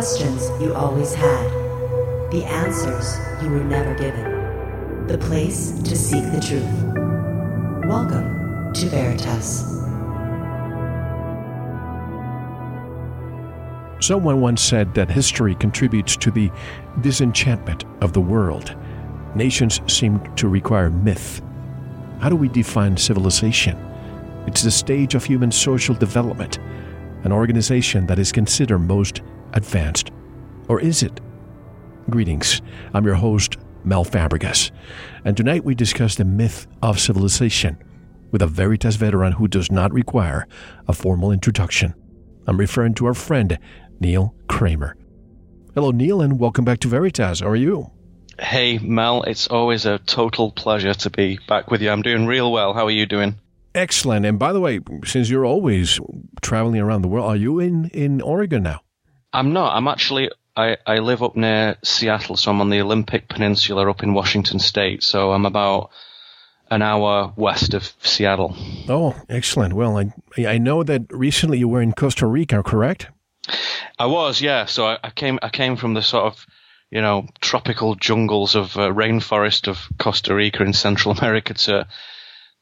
questions you always had, the answers you were never given, the place to seek the truth. Welcome to Veritas. Someone once said that history contributes to the disenchantment of the world. Nations seem to require myth. How do we define civilization? It's the stage of human social development, an organization that is considered most advanced. Or is it? Greetings. I'm your host, Mel Fabregas. And tonight we discuss the myth of civilization with a Veritas veteran who does not require a formal introduction. I'm referring to our friend, Neil Kramer. Hello, Neil, and welcome back to Veritas. How are you? Hey, Mel. It's always a total pleasure to be back with you. I'm doing real well. How are you doing? Excellent. And by the way, since you're always traveling around the world, are you in, in Oregon now? I'm not. I'm actually, I, I live up near Seattle, so I'm on the Olympic Peninsula up in Washington State. So I'm about an hour west of Seattle. Oh, excellent. Well, I, I know that recently you were in Costa Rica, correct? I was, yeah. So I, I came, I came from the sort of, you know, tropical jungles of uh, rainforest of Costa Rica in Central America to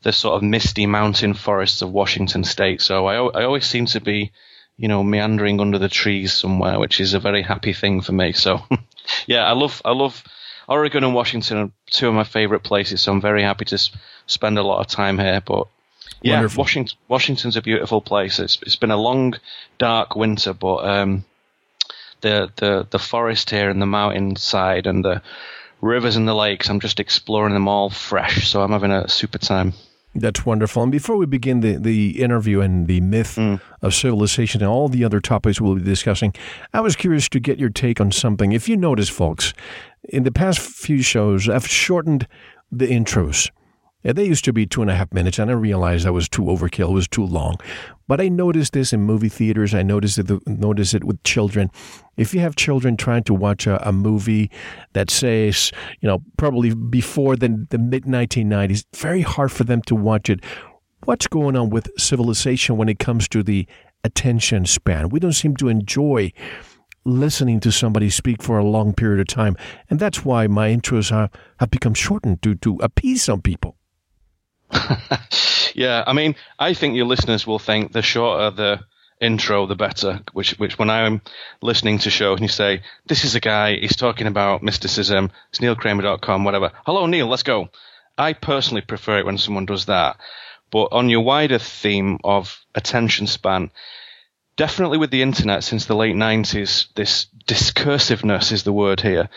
the sort of misty mountain forests of Washington State. So I, I always seem to be, you know, meandering under the trees somewhere, which is a very happy thing for me. So, yeah, I love, I love Oregon and Washington are two of my favorite places. So I'm very happy to s- spend a lot of time here. But yeah, Wonderful. Washington, Washington's a beautiful place. It's, it's been a long, dark winter, but, um, the, the, the forest here and the mountainside and the rivers and the lakes, I'm just exploring them all fresh. So I'm having a super time. That's wonderful. And before we begin the, the interview and the myth mm. of civilization and all the other topics we'll be discussing, I was curious to get your take on something. If you notice, folks, in the past few shows, I've shortened the intros. Yeah, they used to be two and a half minutes, and I realized that was too overkill. It was too long. But I noticed this in movie theaters. I noticed it, noticed it with children. If you have children trying to watch a, a movie that says, you know, probably before the, the mid 1990s, very hard for them to watch it. What's going on with civilization when it comes to the attention span? We don't seem to enjoy listening to somebody speak for a long period of time. And that's why my intros are, have become shortened to, to appease some people. Yeah, I mean, I think your listeners will think the shorter the intro, the better. Which, which when I'm listening to shows and you say, "This is a guy, he's talking about mysticism," it's neilkramer.com, whatever. Hello, Neil, let's go. I personally prefer it when someone does that. But on your wider theme of attention span, definitely with the internet since the late 90s, this discursiveness is the word here.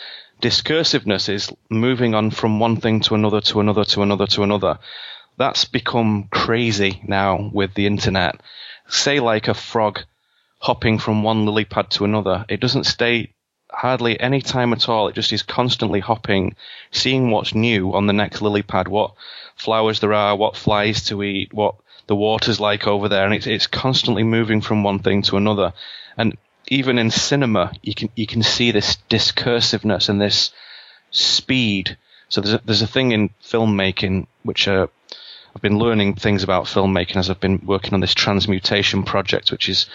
Discursiveness is moving on from one thing to another to another to another to another. That's become crazy now with the internet. Say like a frog hopping from one lily pad to another. It doesn't stay hardly any time at all. It just is constantly hopping, seeing what's new on the next lily pad, what flowers there are, what flies to eat, what the water's like over there, and it's it's constantly moving from one thing to another. And even in cinema, you can you can see this discursiveness and this speed. So there's a, there's a thing in filmmaking which uh, I've been learning things about filmmaking as I've been working on this transmutation project, which is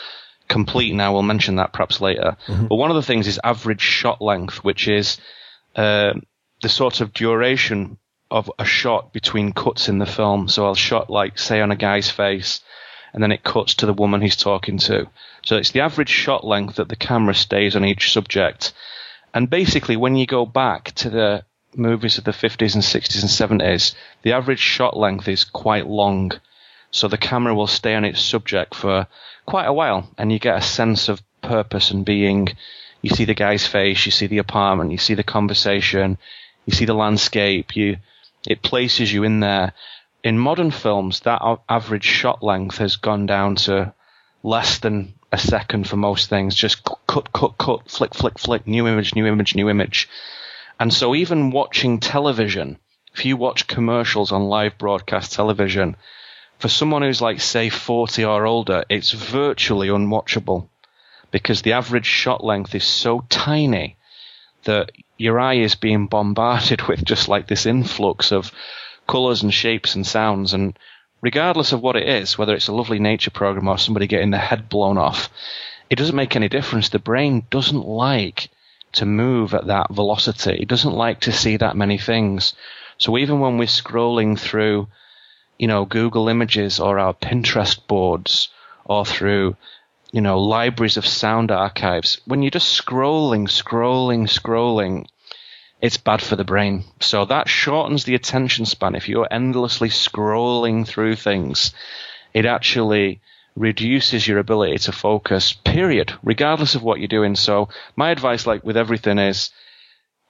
complete now. We'll mention that perhaps later. But one of the things is average shot length, which is uh, the sort of duration of a shot between cuts in the film. So I'll shot like say on a guy's face, and then it cuts to the woman he's talking to. So it's the average shot length that the camera stays on each subject. And basically, when you go back to the movies of the 50s and 60s and 70s, the average shot length is quite long. So the camera will stay on its subject for quite a while, and you get a sense of purpose and being. You see the guy's face, you see the apartment, you see the conversation, you see the landscape. You, it places you in there. In modern films, that average shot length has gone down to less than a second for most things. Just cu- cut, cut, cut, flick, flick, flick, new image, new image, new image. And so even watching television, if you watch commercials on live broadcast television, for someone who's like say 40 or older, it's virtually unwatchable because the average shot length is so tiny that your eye is being bombarded with just like this influx of colors and shapes and sounds and regardless of what it is, whether it's a lovely nature program or somebody getting their head blown off, it doesn't make any difference. The brain doesn't like to move at that velocity. It doesn't like to see that many things. So even when we're scrolling through, you know, Google Images or our Pinterest boards or through, you know, libraries of sound archives, when you're just scrolling, scrolling, scrolling, it's bad for the brain. So that shortens the attention span. If you're endlessly scrolling through things, it actually reduces your ability to focus, period, regardless of what you're doing. So my advice, like with everything is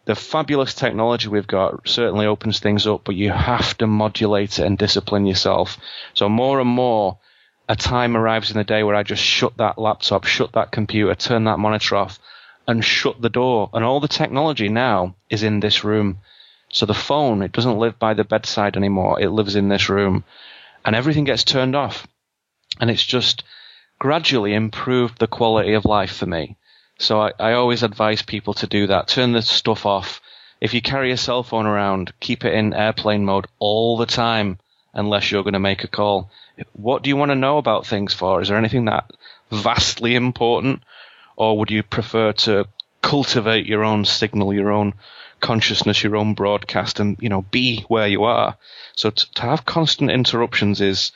the fabulous technology we've got certainly opens things up, but you have to modulate it and discipline yourself. So more and more, a time arrives in the day where I just shut that laptop, shut that computer, turn that monitor off and shut the door. And all the technology now is in this room. So the phone, it doesn't live by the bedside anymore. It lives in this room and everything gets turned off and it's just gradually improved the quality of life for me. So I, I always advise people to do that. Turn the stuff off. If you carry a cell phone around, keep it in airplane mode all the time unless you're going to make a call. What do you want to know about things for? Is there anything that vastly important? Or would you prefer to cultivate your own signal, your own consciousness, your own broadcast and, you know, be where you are? So to, to have constant interruptions is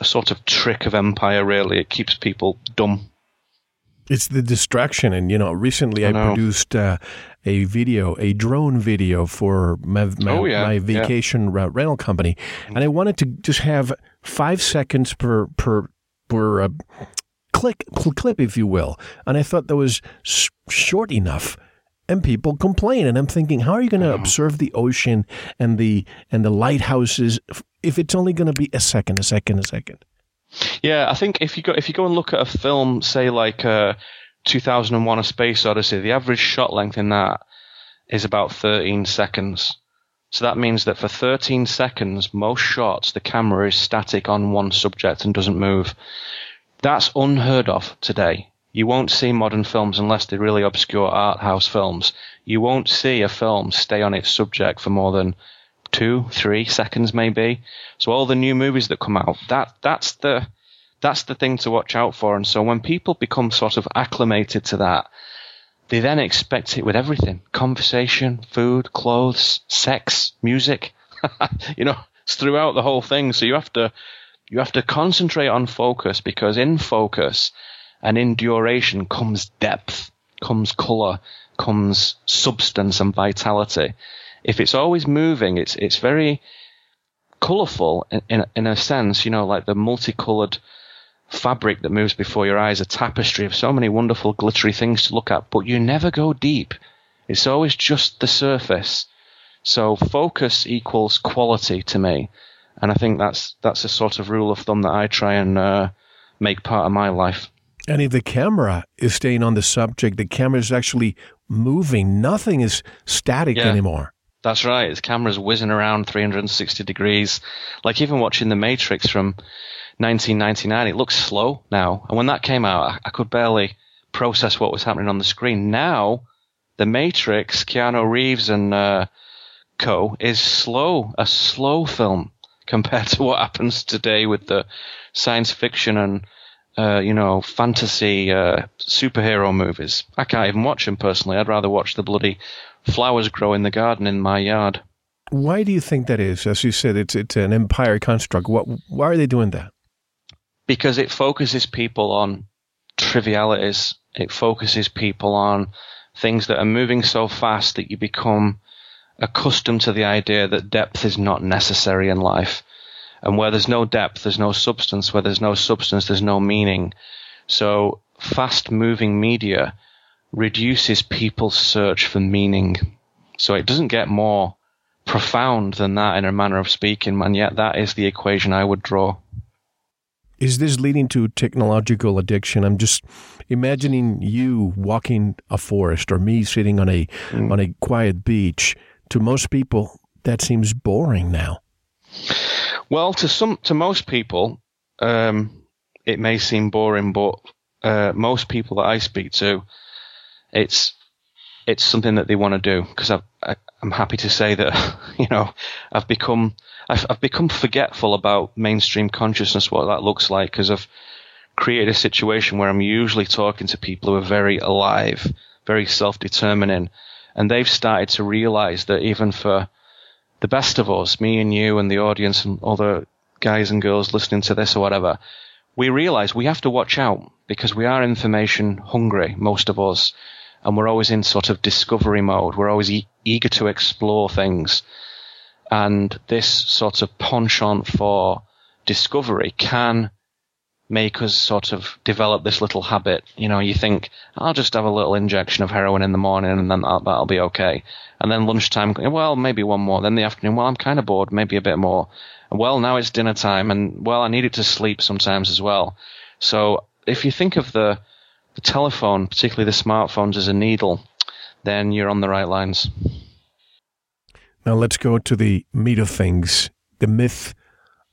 a sort of trick of empire, really. It keeps people dumb. It's the distraction. And, you know, recently I, I produced uh, a video, a drone video for my, my, oh, yeah. my vacation yeah. rental company. And I wanted to just have five seconds per, per, per uh, click, clip, if you will. And I thought that was short enough and people complain and i'm thinking how are you going to observe the ocean and the and the lighthouses if it's only going to be a second, a second, a second. Yeah, I think if you go if you go and look at a film, say like uh, 2001: A Space Odyssey, the average shot length in that is about 13 seconds. So that means that for 13 seconds, most shots, the camera is static on one subject and doesn't move. That's unheard of today. You won't see modern films unless they're really obscure art house films. You won't see a film stay on its subject for more than two, three seconds maybe. So all the new movies that come out, that that's the that's the thing to watch out for. And so when people become sort of acclimated to that, they then expect it with everything: conversation, food, clothes, sex, music. you know, it's throughout the whole thing. So you have to you have to concentrate on focus because in focus and in duration comes depth, comes color, comes substance and vitality if it's always moving, it's it's very colourful in, in, in a sense. You know, like the multicoloured fabric that moves before your eyes, a tapestry of so many wonderful glittery things to look at. But you never go deep. It's always just the surface. So focus equals quality to me, and I think that's that's a sort of rule of thumb that I try and uh, make part of my life. And if the camera is staying on the subject, the camera is actually moving. Nothing is static yeah. anymore. That's right. The camera's whizzing around 360 degrees. Like even watching The Matrix from 1999, it looks slow now. And when that came out, I, could barely process what was happening on the screen. Now, The Matrix, Keanu Reeves and uh, co is slow, a slow film compared to what happens today with the science fiction and uh, you know, fantasy uh, superhero movies. I can't even watch them personally. I'd rather watch the bloody flowers grow in the garden in my yard. Why do you think that is? As you said, it's it's an empire construct. What? Why are they doing that? Because it focuses people on trivialities. It focuses people on things that are moving so fast that you become accustomed to the idea that depth is not necessary in life. And where there's no depth, there's no substance. Where there's no substance, there's no meaning. So fast moving media reduces people's search for meaning. So it doesn't get more profound than that in a manner of speaking, and yet that is the equation I would draw. Is this leading to technological addiction? I'm just imagining you walking a forest or me sitting on a mm. on a quiet beach. To most people, that seems boring now. Well, to some, to most people, um, it may seem boring, but uh, most people that I speak to, it's it's something that they want to do because I, am happy to say that you know I've become I've, I've, become forgetful about mainstream consciousness, what that looks like, because I've created a situation where I'm usually talking to people who are very alive, very self-determining, and they've started to realize that even for the best of us, me and you and the audience and other guys and girls listening to this or whatever, we realize we have to watch out because we are information hungry, most of us, and we're always in sort of discovery mode. We're always e- eager to explore things. And this sort of penchant for discovery can make us sort of develop this little habit. You know, you think, I'll just have a little injection of heroin in the morning and then that'll, that'll be okay. And then lunchtime, well, maybe one more. Then the afternoon, well, I'm kind of bored, maybe a bit more. Well, now it's dinner time and well, I needed to sleep sometimes as well. So if you think of the, the telephone, particularly the smartphones as a needle, then you're on the right lines. Now let's go to the meat of things, the myth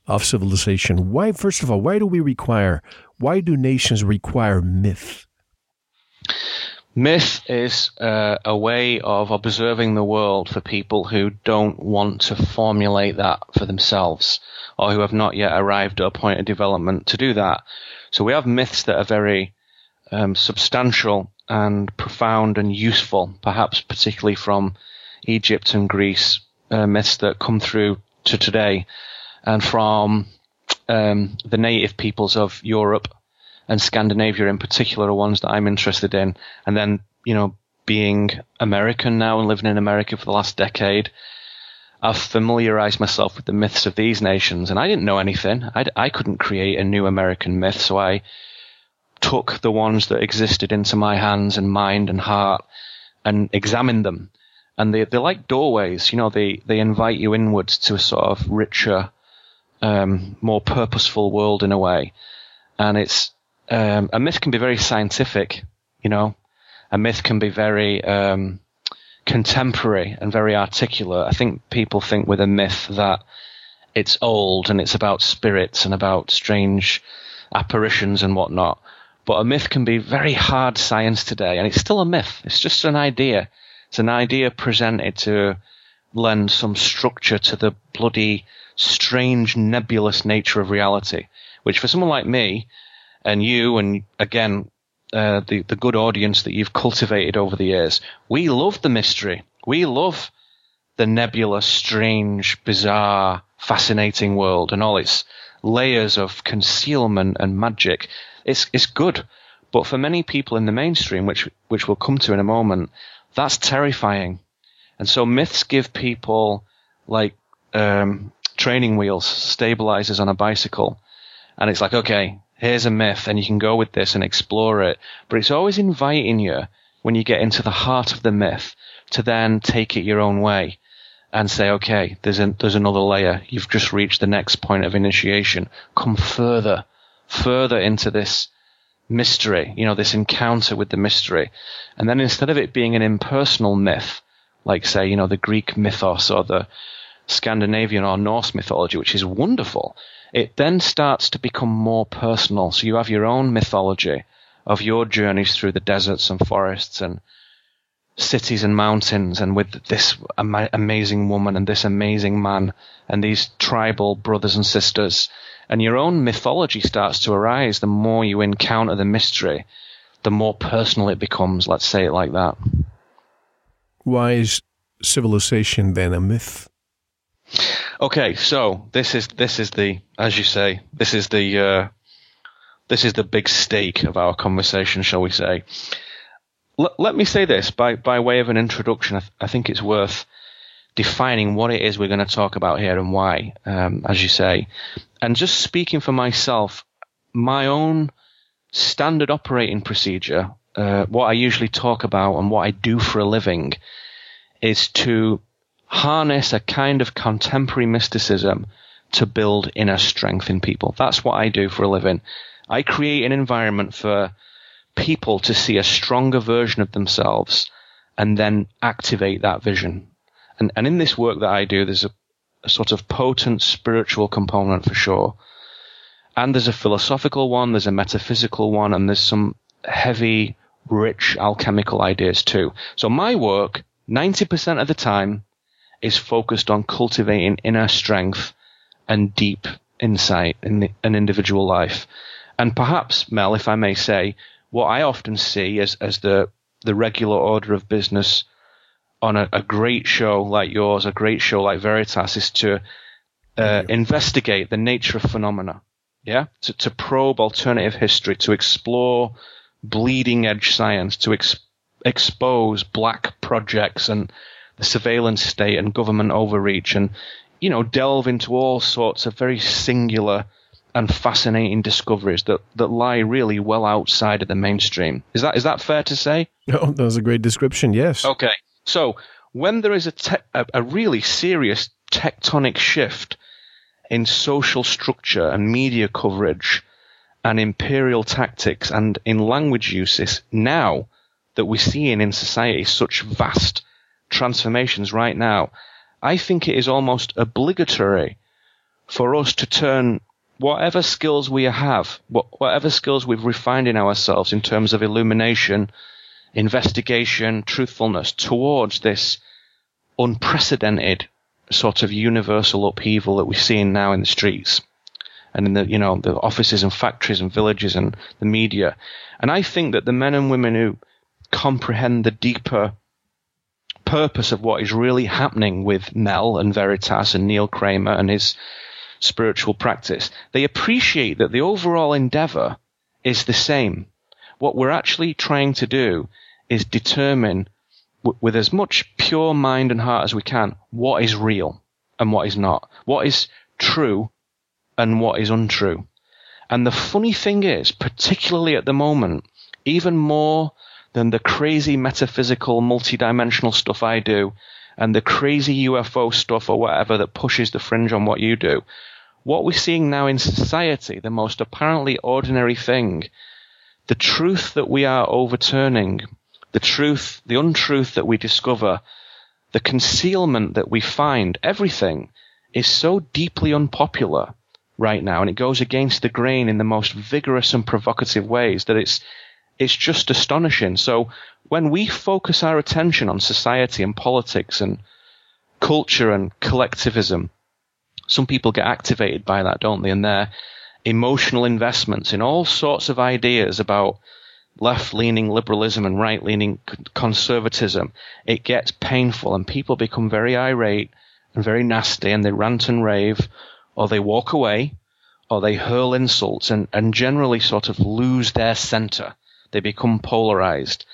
of civilization. Why, first of all, why do we require, why do nations require myth? Myth is uh, a way of observing the world for people who don't want to formulate that for themselves or who have not yet arrived at a point of development to do that. So we have myths that are very um, substantial and profound and useful, perhaps particularly from Egypt and Greece, uh, myths that come through to today and from um, the native peoples of Europe and Scandinavia in particular are ones that I'm interested in. And then, you know, being American now and living in America for the last decade, I've familiarized myself with the myths of these nations. And I didn't know anything. I, I couldn't create a new American myth. So I took the ones that existed into my hands and mind and heart and examined them. And they, they're like doorways, you know, they, they invite you inwards to a sort of richer, um, more purposeful world in a way. And it's, um, a myth can be very scientific, you know, a myth can be very, um, contemporary and very articulate. I think people think with a myth that it's old and it's about spirits and about strange apparitions and whatnot. But a myth can be very hard science today, and it's still a myth. It's just an idea. It's an idea presented to lend some structure to the bloody strange, nebulous nature of reality, which for someone like me and you, and again, uh, the, the good audience that you've cultivated over the years, we love the mystery. We love the nebulous, strange, bizarre, fascinating world and all its layers of concealment and magic. It's, it's good. But for many people in the mainstream, which, which we'll come to in a moment, that's terrifying. And so myths give people like, um, training wheels, stabilizers on a bicycle. And it's like, okay, here's a myth and you can go with this and explore it. But it's always inviting you when you get into the heart of the myth to then take it your own way and say, okay, there's a, there's another layer. You've just reached the next point of initiation. Come further, further into this mystery, you know, this encounter with the mystery. And then instead of it being an impersonal myth, like say, you know, the Greek mythos or the Scandinavian or Norse mythology, which is wonderful, it then starts to become more personal. So you have your own mythology of your journeys through the deserts and forests and cities and mountains and with this ama- amazing woman and this amazing man and these tribal brothers and sisters. And your own mythology starts to arise the more you encounter the mystery, the more personal it becomes. Let's say it like that. Why is civilization then a myth? Okay, so this is this is the as you say this is the uh, this is the big stake of our conversation, shall we say? L- let me say this by by way of an introduction. I, th- I, think it's worth defining what it is we're going to talk about here and why, um, as you say, and just speaking for myself, my own standard operating procedure, uh, what I usually talk about and what I do for a living, is to harness a kind of contemporary mysticism to build inner strength in people. That's what I do for a living. I create an environment for people to see a stronger version of themselves and then activate that vision. And, and in this work that I do, there's a, a sort of potent spiritual component for sure. And there's a philosophical one, there's a metaphysical one, and there's some heavy, rich alchemical ideas too. So my work, 90% of the time, is focused on cultivating inner strength and deep insight in the, an individual life. And perhaps, Mel, if I may say, what I often see as, as the, the regular order of business on a, a great show like yours, a great show like Veritas, is to uh, investigate the nature of phenomena. Yeah, to, to probe alternative history, to explore bleeding edge science, to ex- expose black projects and surveillance state and government overreach, and you know delve into all sorts of very singular and fascinating discoveries that, that lie really well outside of the mainstream. Is that is that fair to say? Oh, that was a great description. Yes. Okay. So when there is a, te- a, a really serious tectonic shift in social structure and media coverage and imperial tactics and in language uses now that we're seeing in society such vast transformations right now, I think it is almost obligatory for us to turn whatever skills we have, whatever skills we've refined in ourselves in terms of illumination, investigation, truthfulness towards this unprecedented sort of universal upheaval that we're seeing now in the streets and in the you know the offices and factories and villages and the media. And I think that the men and women who comprehend the deeper purpose of what is really happening with Mel and Veritas and Neil Kramer and his spiritual practice, they appreciate that the overall endeavor is the same. What we're actually trying to do is determine with as much pure mind and heart as we can what is real and what is not, what is true and what is untrue. And the funny thing is, particularly at the moment, even more than the crazy metaphysical, multidimensional stuff I do and the crazy UFO stuff or whatever that pushes the fringe on what you do, what we're seeing now in society, the most apparently ordinary thing, the truth that we are overturning the truth, the untruth that we discover, the concealment that we find, everything is so deeply unpopular right now, and it goes against the grain in the most vigorous and provocative ways that it's it's just astonishing. So when we focus our attention on society and politics and culture and collectivism, some people get activated by that, don't they? And their emotional investments in all sorts of ideas about left leaning liberalism and right leaning conservatism, it gets painful and people become very irate and very nasty and they rant and rave or they walk away or they hurl insults and, and generally sort of lose their center. They become polarized.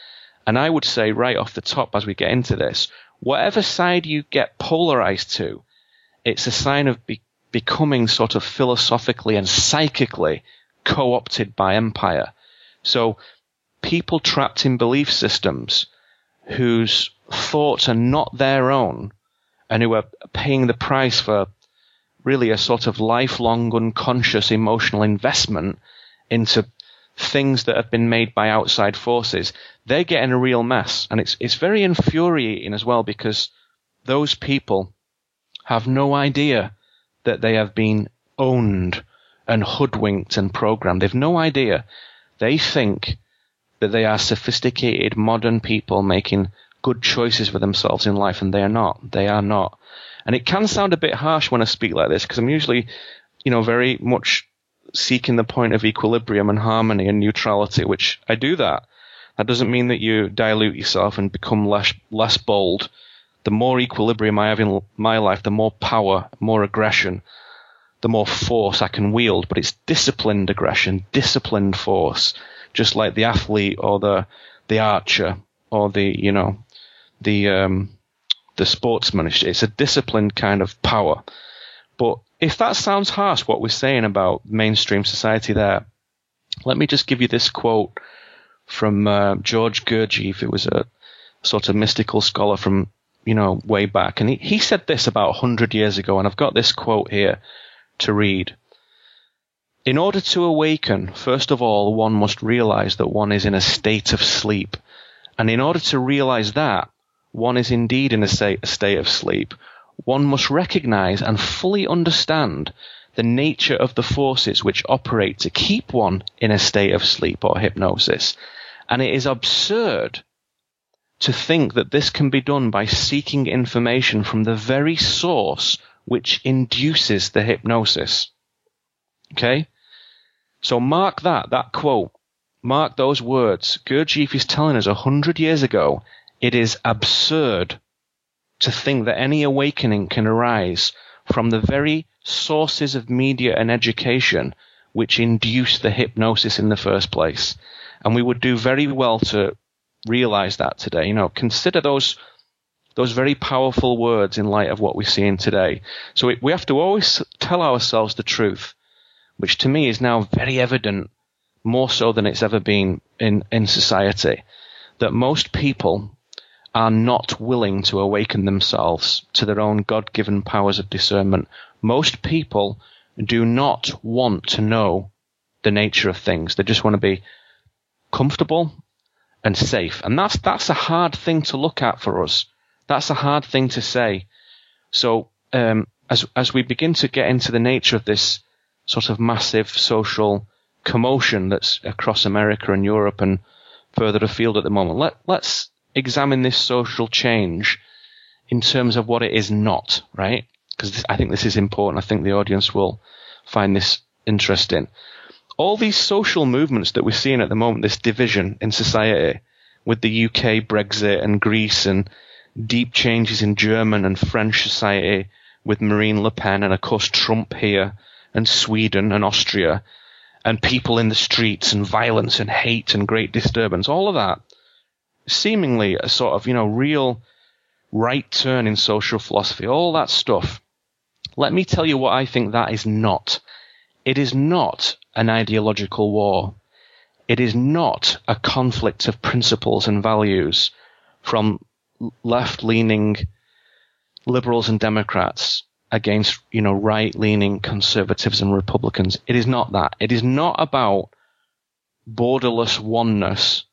And I would say right off the top as we get into this, whatever side you get polarized to, it's a sign of be- becoming sort of philosophically and psychically co-opted by empire. So people trapped in belief systems whose thoughts are not their own and who are paying the price for really a sort of lifelong unconscious emotional investment into things that have been made by outside forces, they're getting a real mess. And it's, it's very infuriating as well because those people have no idea that they have been owned and hoodwinked and programmed. They've no idea. They think that they are sophisticated, modern people making good choices for themselves in life, and they are not. They are not. And it can sound a bit harsh when I speak like this because I'm usually, you know, very much seeking the point of equilibrium and harmony and neutrality, which I do that. That doesn't mean that you dilute yourself and become less less bold. The more equilibrium I have in my life, the more power, more aggression, the more force I can wield. But it's disciplined aggression, disciplined force just like the athlete or the the archer or the you know the um, the sportsman. It's a disciplined kind of power. But if that sounds harsh, what we're saying about mainstream society there, let me just give you this quote from uh, George Gurdjieff. It was a sort of mystical scholar from you know way back, and he, he said this about hundred years ago, and I've got this quote here to read. In order to awaken, first of all, one must realize that one is in a state of sleep. And in order to realize that one is indeed in a state of sleep, one must recognize and fully understand the nature of the forces which operate to keep one in a state of sleep or hypnosis. And it is absurd to think that this can be done by seeking information from the very source which induces the hypnosis. Okay? So mark that, that quote. Mark those words. Gurdjieff is telling us a hundred years ago, it is absurd to think that any awakening can arise from the very sources of media and education which induce the hypnosis in the first place. And we would do very well to realize that today. You know, consider those those very powerful words in light of what we're seeing today. So we, we have to always tell ourselves the truth, which to me is now very evident, more so than it's ever been in, in society, that most people are not willing to awaken themselves to their own God given powers of discernment. Most people do not want to know the nature of things. They just want to be comfortable and safe. And that's, that's a hard thing to look at for us. That's a hard thing to say. So, um, as, as we begin to get into the nature of this sort of massive social commotion that's across America and Europe and further afield at the moment, let, let's examine this social change in terms of what it is not, right? Because I think this is important. I think the audience will find this interesting. All these social movements that we're seeing at the moment, this division in society with the UK Brexit and Greece and deep changes in German and French society with Marine Le Pen and of course Trump here and Sweden and Austria and people in the streets and violence and hate and great disturbance, all of that seemingly a sort of, you know, real right turn in social philosophy, all that stuff. Let me tell you what I think that is not. It is not an ideological war. It is not a conflict of principles and values from left leaning liberals and Democrats against, you know, right leaning conservatives and Republicans. It is not that. It is not about borderless oneness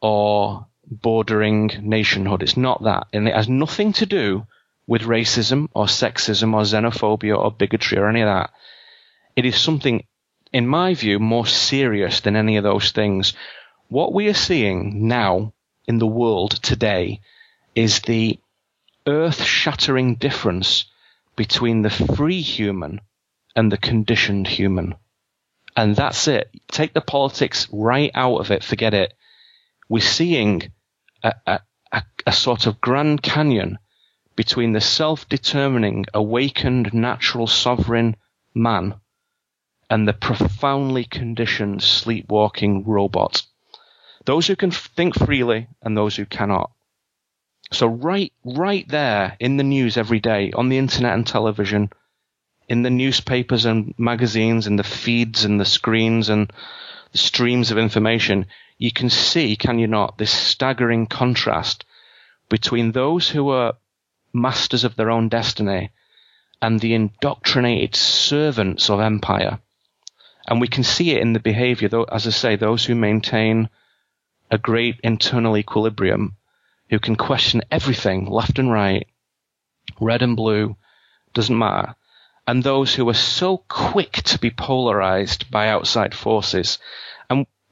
or bordering nationhood. It's not that. And it has nothing to do with racism or sexism or xenophobia or bigotry or any of that. It is something, in my view, more serious than any of those things. What we are seeing now in the world today is the earth shattering difference between the free human and the conditioned human. And that's it. Take the politics right out of it. Forget it we're seeing a, a, a, sort of grand canyon between the self-determining, awakened, natural sovereign man and the profoundly conditioned, sleepwalking robot. Those who can think freely and those who cannot. So right, right there in the news every day, on the internet and television, in the newspapers and magazines in the feeds and the screens and the streams of information, you can see, can you not, this staggering contrast between those who are masters of their own destiny and the indoctrinated servants of empire. And we can see it in the behavior, though, as I say, those who maintain a great internal equilibrium, who can question everything left and right, red and blue, doesn't matter. And those who are so quick to be polarized by outside forces.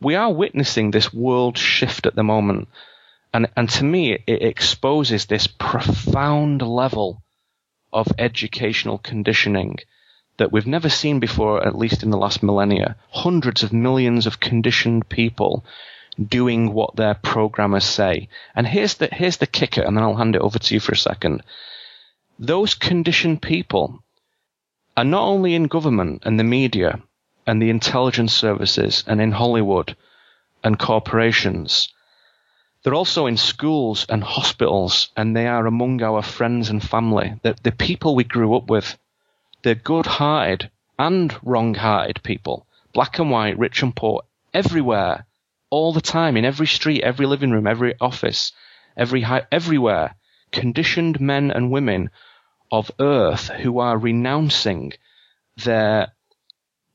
We are witnessing this world shift at the moment. And, and to me, it exposes this profound level of educational conditioning that we've never seen before, at least in the last millennia. Hundreds of millions of conditioned people doing what their programmers say. And here's the, here's the kicker, and then I'll hand it over to you for a second. Those conditioned people are not only in government and the media, and the intelligence services and in Hollywood and corporations. They're also in schools and hospitals, and they are among our friends and family. The, the people we grew up with, they're good hearted and wrong hearted people, black and white, rich and poor, everywhere, all the time, in every street, every living room, every office, every everywhere, conditioned men and women of earth who are renouncing their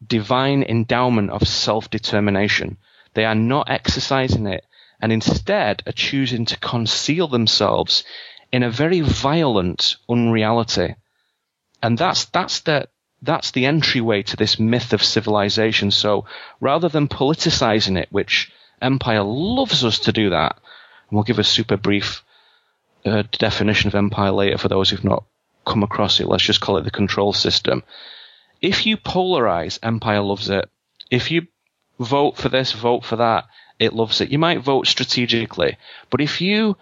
divine endowment of self-determination. They are not exercising it and instead are choosing to conceal themselves in a very violent unreality. And that's, that's the, that's the entryway to this myth of civilization. So rather than politicizing it, which empire loves us to do that, and we'll give a super brief uh, definition of empire later for those who've not come across it. Let's just call it the control system if you polarize Empire Loves It If you vote for this, vote for that, it loves it. You might vote strategically, but if you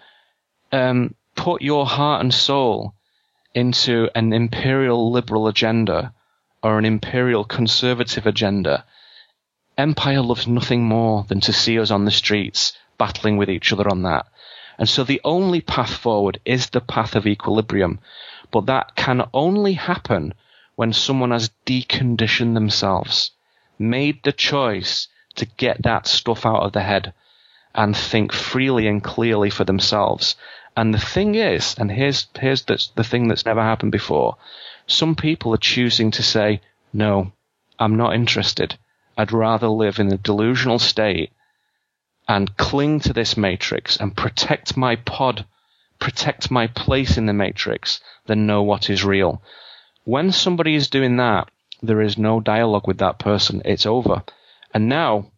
um, put your heart and soul into an imperial liberal agenda or an imperial conservative agenda, empire loves nothing more than to see us on the streets battling with each other on that. And so the only path forward is the path of equilibrium. But that can only happen when someone has deconditioned themselves, made the choice to get that stuff out of the head and think freely and clearly for themselves. And the thing is, and here's, here's the, the thing that's never happened before. Some people are choosing to say, no, I'm not interested. I'd rather live in a delusional state and cling to this matrix and protect my pod, protect my place in the matrix than know what is real. When somebody is doing that, there is no dialogue with that person. It's over. And now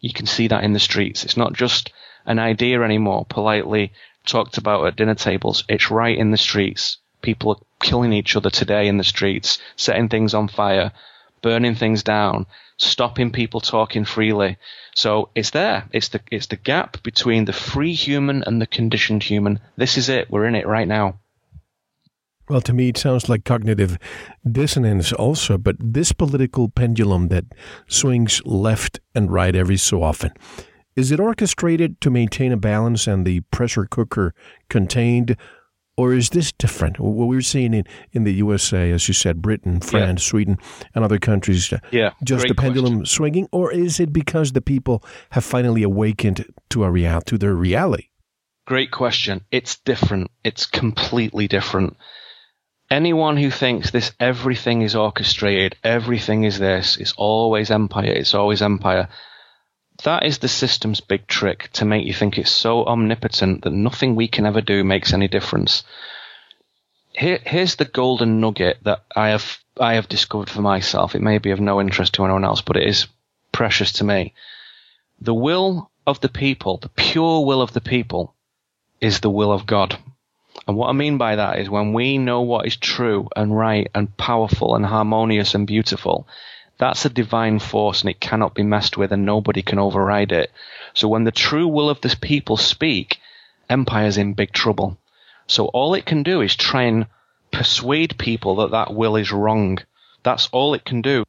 you can see that in the streets. It's not just an idea anymore, politely talked about at dinner tables. It's right in the streets. People are killing each other today in the streets, setting things on fire, burning things down, stopping people talking freely. So it's there. It's the it's the gap between the free human and the conditioned human. This is it. We're in it right now. Well, to me, it sounds like cognitive dissonance also, but this political pendulum that swings left and right every so often, is it orchestrated to maintain a balance and the pressure cooker contained, or is this different? What we're seeing in, in the USA, as you said, Britain, France, yeah. Sweden, and other countries, uh, yeah, just the pendulum question. swinging, or is it because the people have finally awakened to a real to their reality? Great question. It's different. It's completely different. Anyone who thinks this everything is orchestrated, everything is this, it's always empire, it's always empire. That is the system's big trick to make you think it's so omnipotent that nothing we can ever do makes any difference. Here, here's the golden nugget that I have I have discovered for myself. It may be of no interest to anyone else, but it is precious to me. The will of the people, the pure will of the people, is the will of God. And what I mean by that is when we know what is true and right and powerful and harmonious and beautiful, that's a divine force and it cannot be messed with and nobody can override it. So when the true will of this people speak, empire's in big trouble. So all it can do is try and persuade people that that will is wrong. That's all it can do.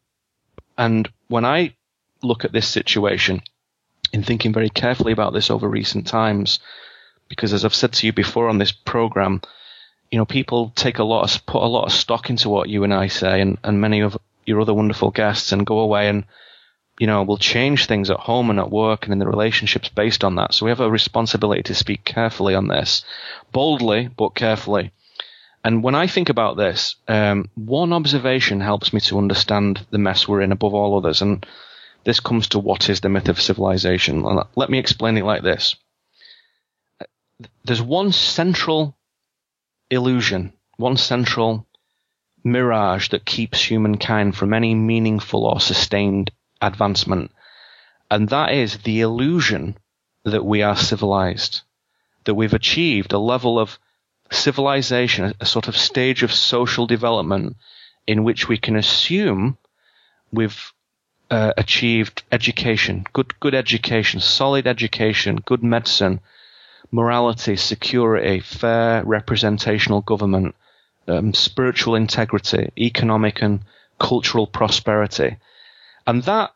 And when I look at this situation, in thinking very carefully about this over recent times, because as I've said to you before on this program, you know, people take a lot of, put a lot of stock into what you and I say and, and many of your other wonderful guests and go away and, you know, will change things at home and at work and in the relationships based on that. So we have a responsibility to speak carefully on this, boldly, but carefully. And when I think about this, um, one observation helps me to understand the mess we're in above all others. And this comes to what is the myth of civilization. Let me explain it like this. There's one central illusion, one central mirage that keeps humankind from any meaningful or sustained advancement. And that is the illusion that we are civilized, that we've achieved a level of civilization, a sort of stage of social development in which we can assume we've uh, achieved education, good, good education, solid education, good medicine, morality, security, fair representational government, um, spiritual integrity, economic and cultural prosperity. And that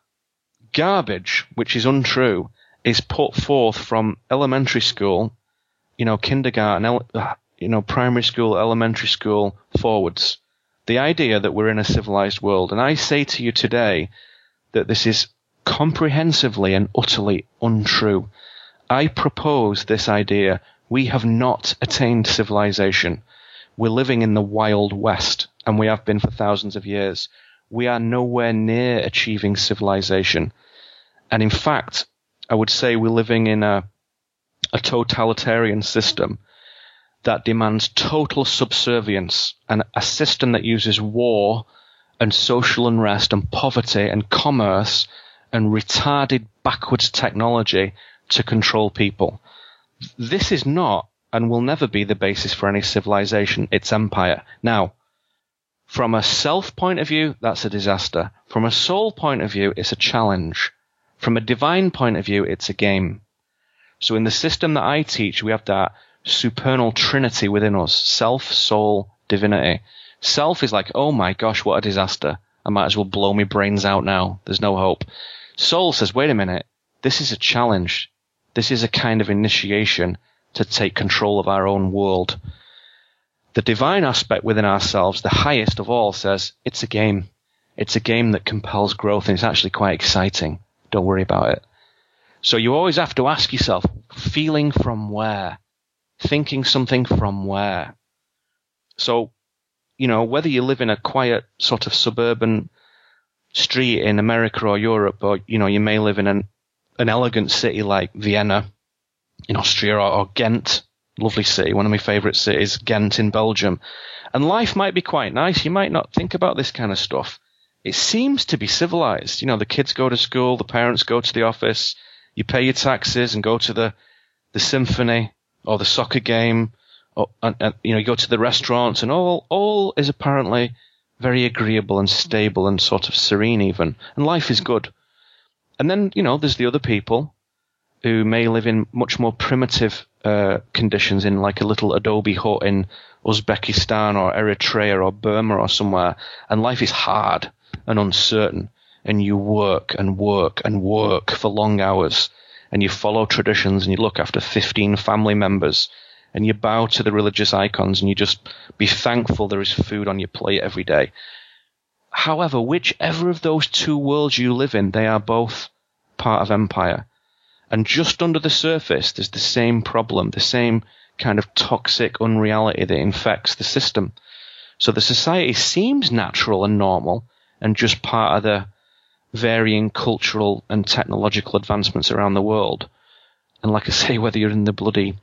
garbage, which is untrue, is put forth from elementary school, you know, kindergarten, you know, primary school, elementary school forwards. The idea that we're in a civilized world. And I say to you today that this is comprehensively and utterly untrue. I propose this idea. We have not attained civilization. We're living in the Wild West, and we have been for thousands of years. We are nowhere near achieving civilization. And in fact, I would say we're living in a, a totalitarian system that demands total subservience and a system that uses war and social unrest and poverty and commerce and retarded backwards technology to control people. This is not and will never be the basis for any civilization, its empire. Now, From a self point of view, that's a disaster. From a soul point of view, it's a challenge. From a divine point of view, it's a game. So in the system that I teach, we have that supernal trinity within us. Self, soul, divinity. Self is like, oh my gosh, what a disaster. I might as well blow my brains out now. There's no hope. Soul says, wait a minute. This is a challenge. This is a kind of initiation to take control of our own world. The divine aspect within ourselves, the highest of all, says it's a game. It's a game that compels growth and it's actually quite exciting. Don't worry about it. So you always have to ask yourself, feeling from where? Thinking something from where? So, you know, whether you live in a quiet sort of suburban street in America or Europe, or, you know, you may live in an, an elegant city like Vienna in Austria or, or Ghent, lovely city, one of my favourite cities, Ghent in Belgium. And life might be quite nice. You might not think about this kind of stuff. It seems to be civilized. You know, the kids go to school, the parents go to the office, you pay your taxes and go to the, the symphony or the soccer game, or, and, and, you know, you go to the restaurants and all, all is apparently very agreeable and stable and sort of serene even. And life is good. And then, you know, there's the other people who may live in much more primitive uh, conditions in like a little adobe hut in Uzbekistan or Eritrea or Burma or somewhere, and life is hard and uncertain, and you work and work and work for long hours, and you follow traditions and you look after 15 family members, and you bow to the religious icons and you just be thankful there is food on your plate every day. However, whichever of those two worlds you live in, they are both part of empire. And just under the surface, there's the same problem, the same kind of toxic unreality that infects the system. So the society seems natural and normal and just part of the varying cultural and technological advancements around the world. And like I say, whether you're in the bloody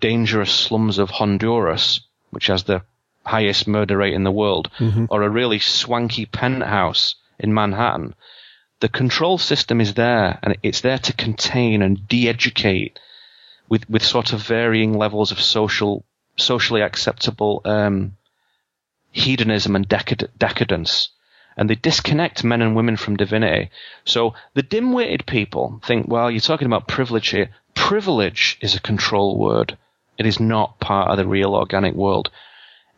dangerous slums of Honduras, which has the highest murder rate in the world, mm-hmm. or a really swanky penthouse in Manhattan, the control system is there and it's there to contain and de-educate with, with sort of varying levels of social, socially acceptable, um, hedonism and decad- decadence. And they disconnect men and women from divinity. So the dim-witted people think, well, you're talking about privilege here. Privilege is a control word. It is not part of the real organic world.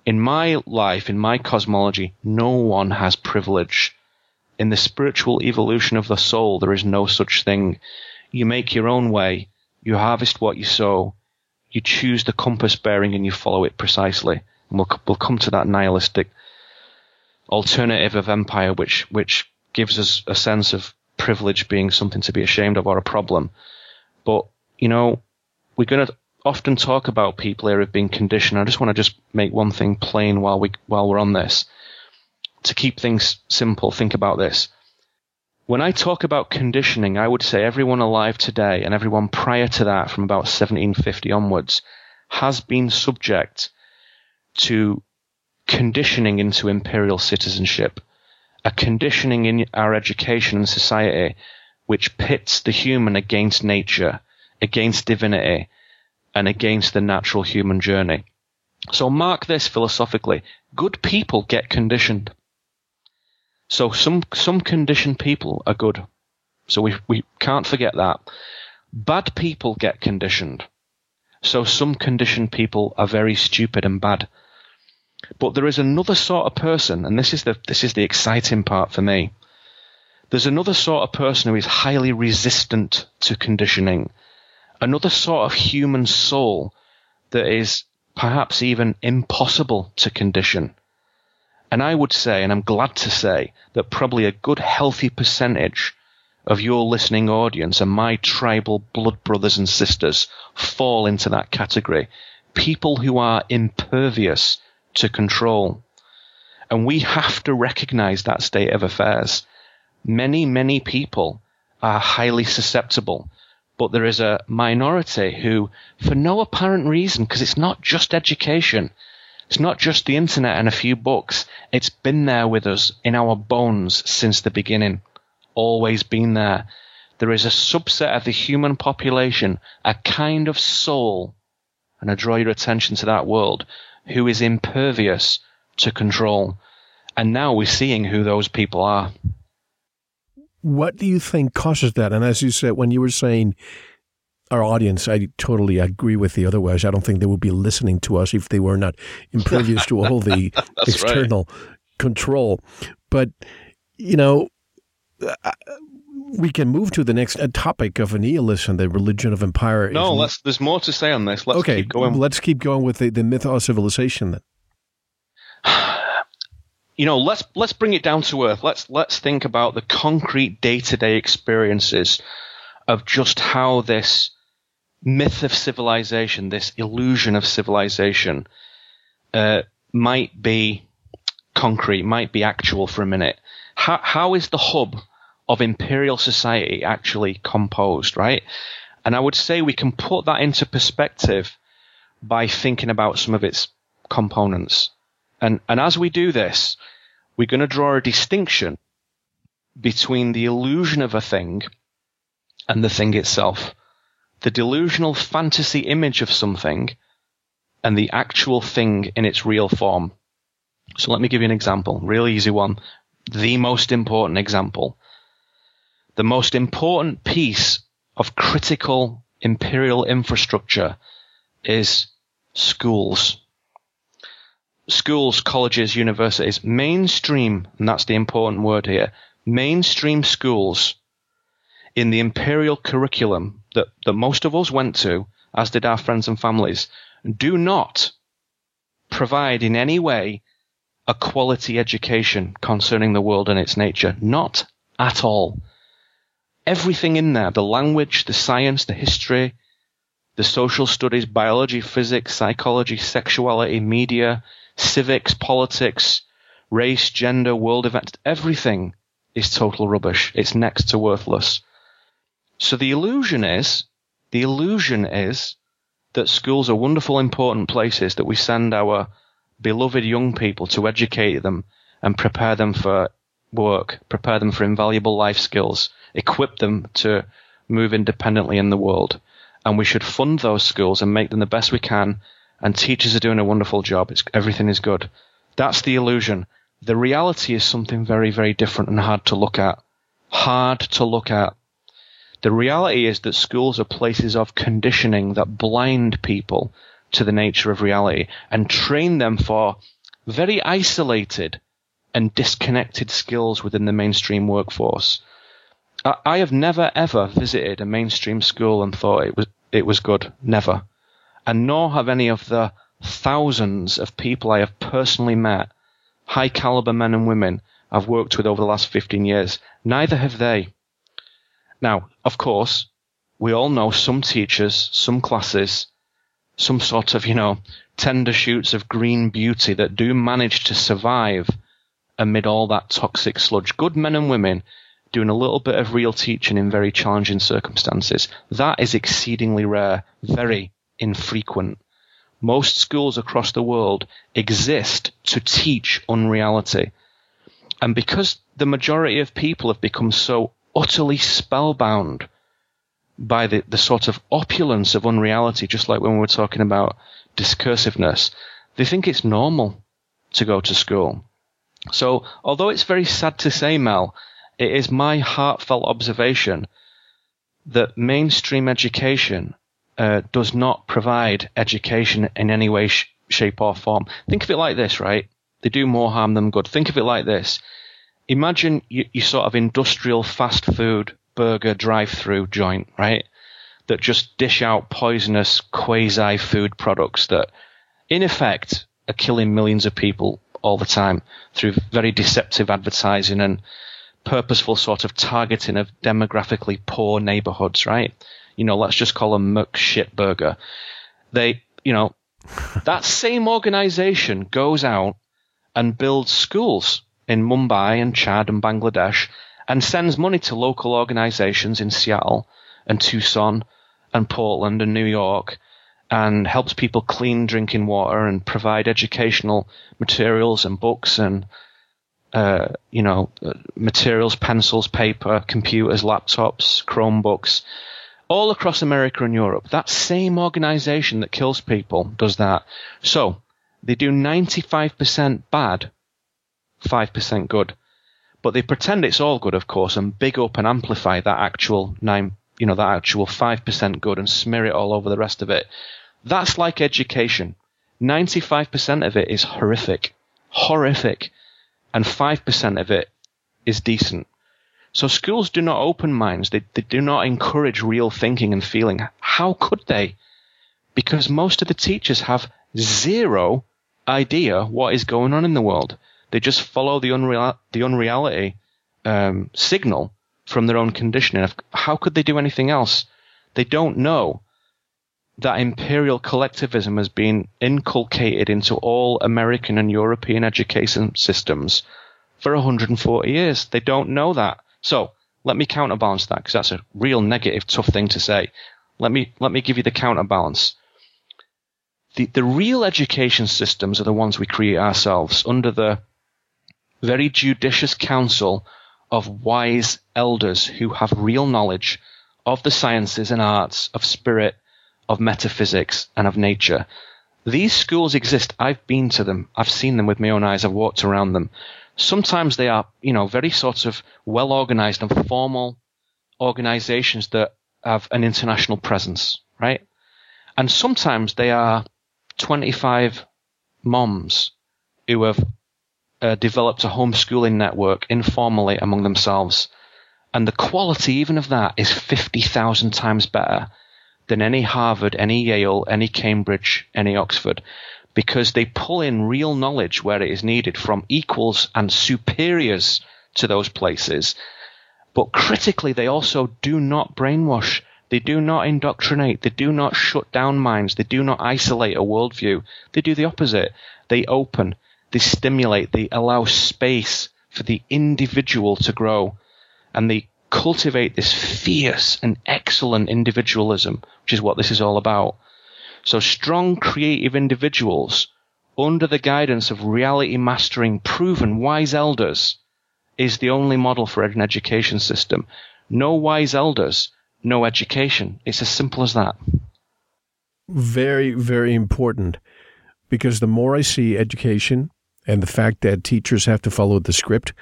In my life, in my cosmology, no one has privilege in the spiritual evolution of the soul, there is no such thing. You make your own way. You harvest what you sow. You choose the compass bearing and you follow it precisely. And we'll, we'll come to that nihilistic alternative of empire, which, which gives us a sense of privilege being something to be ashamed of or a problem. But, you know, we're going to often talk about people here who've been conditioned. I just want to just make one thing plain while we, while we're on this to keep things simple, think about this. When I talk about conditioning, I would say everyone alive today and everyone prior to that from about 1750 onwards has been subject to conditioning into imperial citizenship, a conditioning in our education and society which pits the human against nature, against divinity, and against the natural human journey. So mark this philosophically. Good people get conditioned. So some some conditioned people are good. So we we can't forget that. Bad people get conditioned. So some conditioned people are very stupid and bad. But there is another sort of person, and this is the this is the exciting part for me. There's another sort of person who is highly resistant to conditioning. Another sort of human soul that is perhaps even impossible to condition. And I would say, and I'm glad to say, that probably a good healthy percentage of your listening audience and my tribal blood brothers and sisters fall into that category. People who are impervious to control. And we have to recognize that state of affairs. Many, many people are highly susceptible, but there is a minority who, for no apparent reason, because it's not just education, it's not just the internet and a few books. It's been there with us in our bones since the beginning. Always been there. There is a subset of the human population, a kind of soul, and I draw your attention to that world, who is impervious to control. And now we're seeing who those people are. What do you think causes that? And as you said, when you were saying our audience, I totally agree with you. Otherwise, I don't think they would be listening to us if they were not impervious to all the external right. control. But, you know, uh, we can move to the next topic of nihilism, the religion of empire. No, let's, there's more to say on this. Let's okay, keep going. Let's keep going with the, the myth of civilization then. You know, let's let's bring it down to earth. Let's let's think about the concrete day-to-day experiences of just how this myth of civilization, this illusion of civilization, uh, might be concrete, might be actual for a minute. How how is the hub of imperial society actually composed, right? And I would say we can put that into perspective by thinking about some of its components. And, and as we do this, we're going to draw a distinction between the illusion of a thing and the thing itself. The delusional fantasy image of something and the actual thing in its real form. So let me give you an example. Real easy one. The most important example. The most important piece of critical imperial infrastructure is schools schools, colleges, universities, mainstream, and that's the important word here, mainstream schools in the imperial curriculum that, that most of us went to, as did our friends and families, do not provide in any way a quality education concerning the world and its nature. Not at all. Everything in there, the language, the science, the history, the social studies, biology, physics, psychology, sexuality, media, civics, politics, race, gender, world events, everything is total rubbish. It's next to worthless. So the illusion is, the illusion is that schools are wonderful, important places that we send our beloved young people to educate them and prepare them for work, prepare them for invaluable life skills, equip them to move independently in the world. And we should fund those schools and make them the best we can and teachers are doing a wonderful job. It's, everything is good. That's the illusion. The reality is something very, very different and hard to look at. Hard to look at. The reality is that schools are places of conditioning that blind people to the nature of reality and train them for very isolated and disconnected skills within the mainstream workforce. I have never ever visited a mainstream school and thought it was it was good. Never and nor have any of the thousands of people I have personally met, high caliber men and women I've worked with over the last 15 years. Neither have they. Now, of course, we all know some teachers, some classes, some sort of, you know, tender shoots of green beauty that do manage to survive amid all that toxic sludge. Good men and women doing a little bit of real teaching in very challenging circumstances. That is exceedingly rare, very, infrequent. Most schools across the world exist to teach unreality. And because the majority of people have become so utterly spellbound by the, the sort of opulence of unreality, just like when we were talking about discursiveness, they think it's normal to go to school. So, although it's very sad to say, Mel, it is my heartfelt observation that mainstream education uh, does not provide education in any way, sh- shape, or form. Think of it like this, right? They do more harm than good. Think of it like this. Imagine you, you sort of industrial fast food burger drive-through joint, right? That just dish out poisonous quasi food products that, in effect, are killing millions of people all the time through very deceptive advertising and purposeful sort of targeting of demographically poor neighborhoods, right? You know, let's just call them McShitburger. They, you know, that same organization goes out and builds schools in Mumbai and Chad and Bangladesh and sends money to local organizations in Seattle and Tucson and Portland and New York and helps people clean drinking water and provide educational materials and books and uh, you know materials, pencils, paper, computers, laptops, Chromebooks, all across America and Europe. That same organization that kills people does that. So they do 95% bad 5% good. But they pretend it's all good, of course, and big up and amplify that actual nine, you know, that actual 5% good and smear it all over the rest of it. That's like education. 95% of it is horrific. Horrific. And 5% of it is decent. So schools do not open minds. They, they do not encourage real thinking and feeling. How could they? Because most of the teachers have zero idea what is going on in the world. They just follow the unreal the unreality um, signal from their own conditioning. How could they do anything else? They don't know that imperial collectivism has been inculcated into all American and European education systems for 140 years. They don't know that. So let me counterbalance that because that's a real negative, tough thing to say. Let me let me give you the counterbalance. The the real education systems are the ones we create ourselves under the very judicious counsel of wise elders who have real knowledge of the sciences and arts, of spirit, of metaphysics, and of nature. These schools exist. I've been to them. I've seen them with my own eyes. I've walked around them. Sometimes they are, you know, very sort of well organized and formal organizations that have an international presence, right? And sometimes they are 25 moms who have uh, developed a homeschooling network informally among themselves. And the quality even of that is 50,000 times better than any Harvard, any Yale, any Cambridge, any Oxford, because they pull in real knowledge where it is needed from equals and superiors to those places. But critically, they also do not brainwash. They do not indoctrinate. They do not shut down minds. They do not isolate a worldview. They do the opposite. They open they stimulate, they allow space for the individual to grow, and they cultivate this fierce and excellent individualism, which is what this is all about. So strong creative individuals under the guidance of reality mastering proven wise elders is the only model for an education system. No wise elders, no education. It's as simple as that. Very, very important because the more I see education and the fact that teachers have to follow the script.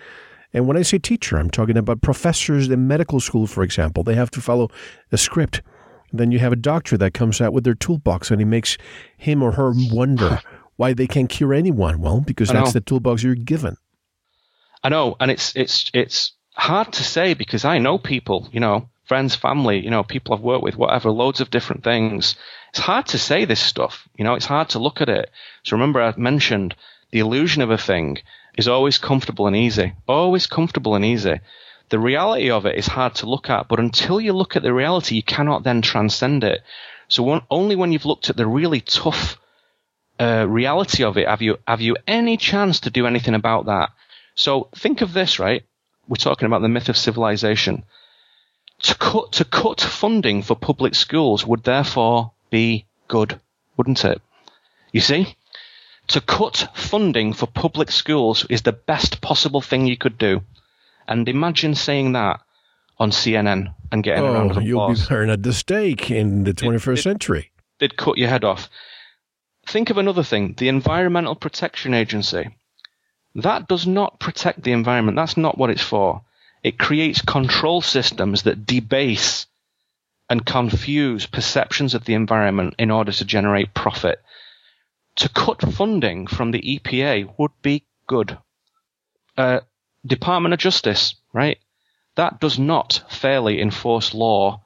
And when I say teacher, I'm talking about professors in medical school, for example. They have to follow a script. Then you have a doctor that comes out with their toolbox and he makes him or her wonder why they can't cure anyone. Well, because that's the toolbox you're given. I know, and it's it's it's hard to say because I know people, you know, friends, family, you know, people I've worked with, whatever, loads of different things. It's hard to say this stuff, you know, it's hard to look at it. So remember I mentioned the illusion of a thing is always comfortable and easy. Always comfortable and easy. The reality of it is hard to look at, but until you look at the reality, you cannot then transcend it. So one, only when you've looked at the really tough uh, reality of it have you have you any chance to do anything about that. So think of this, right? We're talking about the myth of civilization. To cut to cut funding for public schools would therefore be good, wouldn't it? You see? to cut funding for public schools is the best possible thing you could do. And imagine saying that on CNN and getting oh, a round of applause. You'll be wearing at the stake in the 21st it, century. They'd cut your head off. Think of another thing the Environmental Protection Agency. That does not protect the environment. That's not what it's for. It creates control systems that debase and confuse perceptions of the environment in order to generate profit to cut funding from the EPA would be good. Uh, Department of Justice, right? That does not fairly enforce law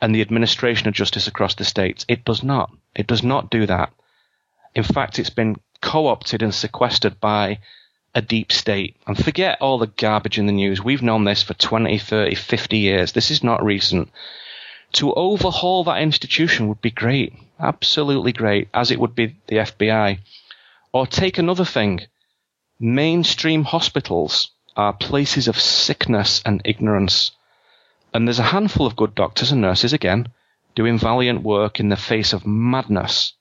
and the administration of justice across the states. It does not. It does not do that. In fact, it's been co-opted and sequestered by a deep state. And forget all the garbage in the news. We've known this for 20, 30, 50 years. This is not recent. To overhaul that institution would be great absolutely great, as it would be the FBI. Or take another thing. Mainstream hospitals are places of sickness and ignorance. And there's a handful of good doctors and nurses, again, doing valiant work in the face of madness.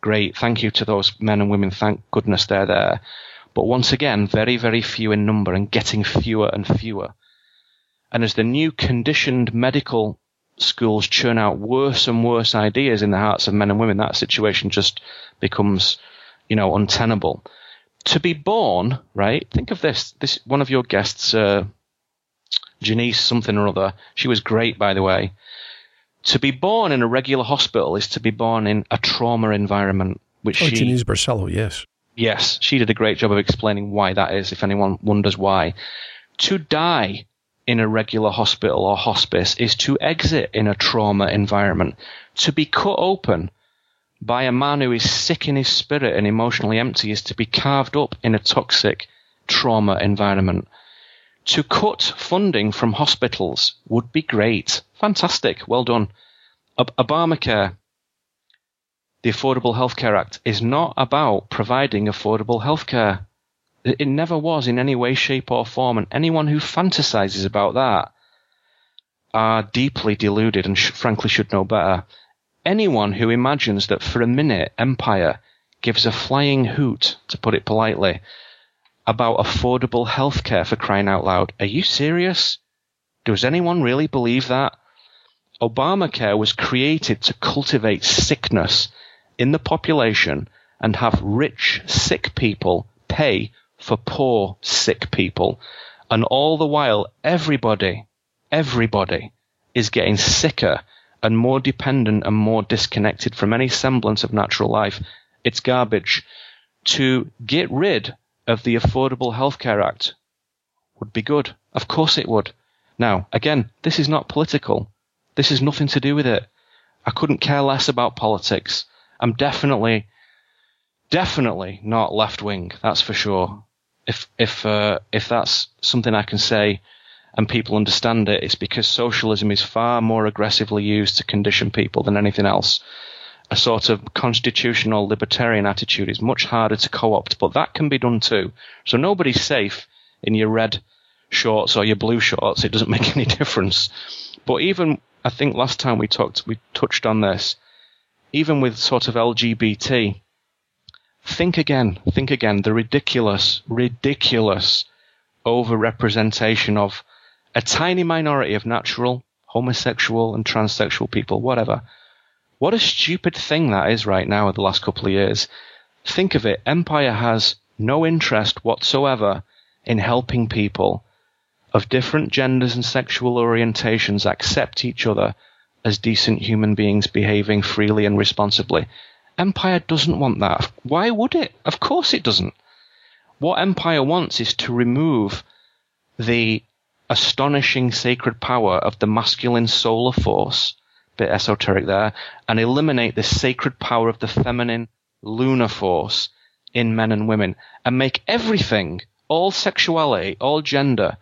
Great. Thank you to those men and women. Thank goodness they're there. But once again, very, very few in number and getting fewer and fewer. And as the new conditioned medical schools churn out worse and worse ideas in the hearts of men and women, that situation just becomes, you know, untenable. To be born, right? Think of this. This one of your guests, uh, Janice something or other. She was great, by the way. To be born in a regular hospital is to be born in a trauma environment, which oh, she, Janice Barcelo, yes. Yes, she did a great job of explaining why that is, if anyone wonders why. To die in a regular hospital or hospice is to exit in a trauma environment. To be cut open by a man who is sick in his spirit and emotionally empty is to be carved up in a toxic trauma environment. To cut funding from hospitals would be great. Fantastic. Well done. Ob- Obamacare, the Affordable Healthcare Act, is not about providing affordable healthcare. It it never was in any way, shape, or form, and anyone who fantasizes about that are deeply deluded and sh- frankly should know better. Anyone who imagines that for a minute empire gives a flying hoot, to put it politely, about affordable healthcare for crying out loud, are you serious? Does anyone really believe that? Obamacare was created to cultivate sickness in the population and have rich, sick people pay for poor, sick people. And all the while, everybody, everybody is getting sicker and more dependent and more disconnected from any semblance of natural life. It's garbage. To get rid of the Affordable Healthcare Act would be good. Of course it would. Now, again, this is not political. This has nothing to do with it. I couldn't care less about politics. I'm definitely, definitely not left wing. That's for sure. If if uh, if that's something I can say, and people understand it, it's because socialism is far more aggressively used to condition people than anything else. A sort of constitutional libertarian attitude is much harder to co-opt, but that can be done too. So nobody's safe in your red shorts or your blue shorts. It doesn't make any difference. But even I think last time we talked, we touched on this. Even with sort of LGBT, think again, think again. The ridiculous, ridiculous overrepresentation of a tiny minority of natural, homosexual, and transsexual people, whatever. What a stupid thing that is right now in the last couple of years. Think of it. Empire has no interest whatsoever in helping people of different genders and sexual orientations accept each other as decent human beings behaving freely and responsibly. Empire doesn't want that. Why would it? Of course it doesn't. What Empire wants is to remove the astonishing sacred power of the masculine solar force, bit esoteric there, and eliminate the sacred power of the feminine lunar force in men and women, and make everything, all sexuality, all gender,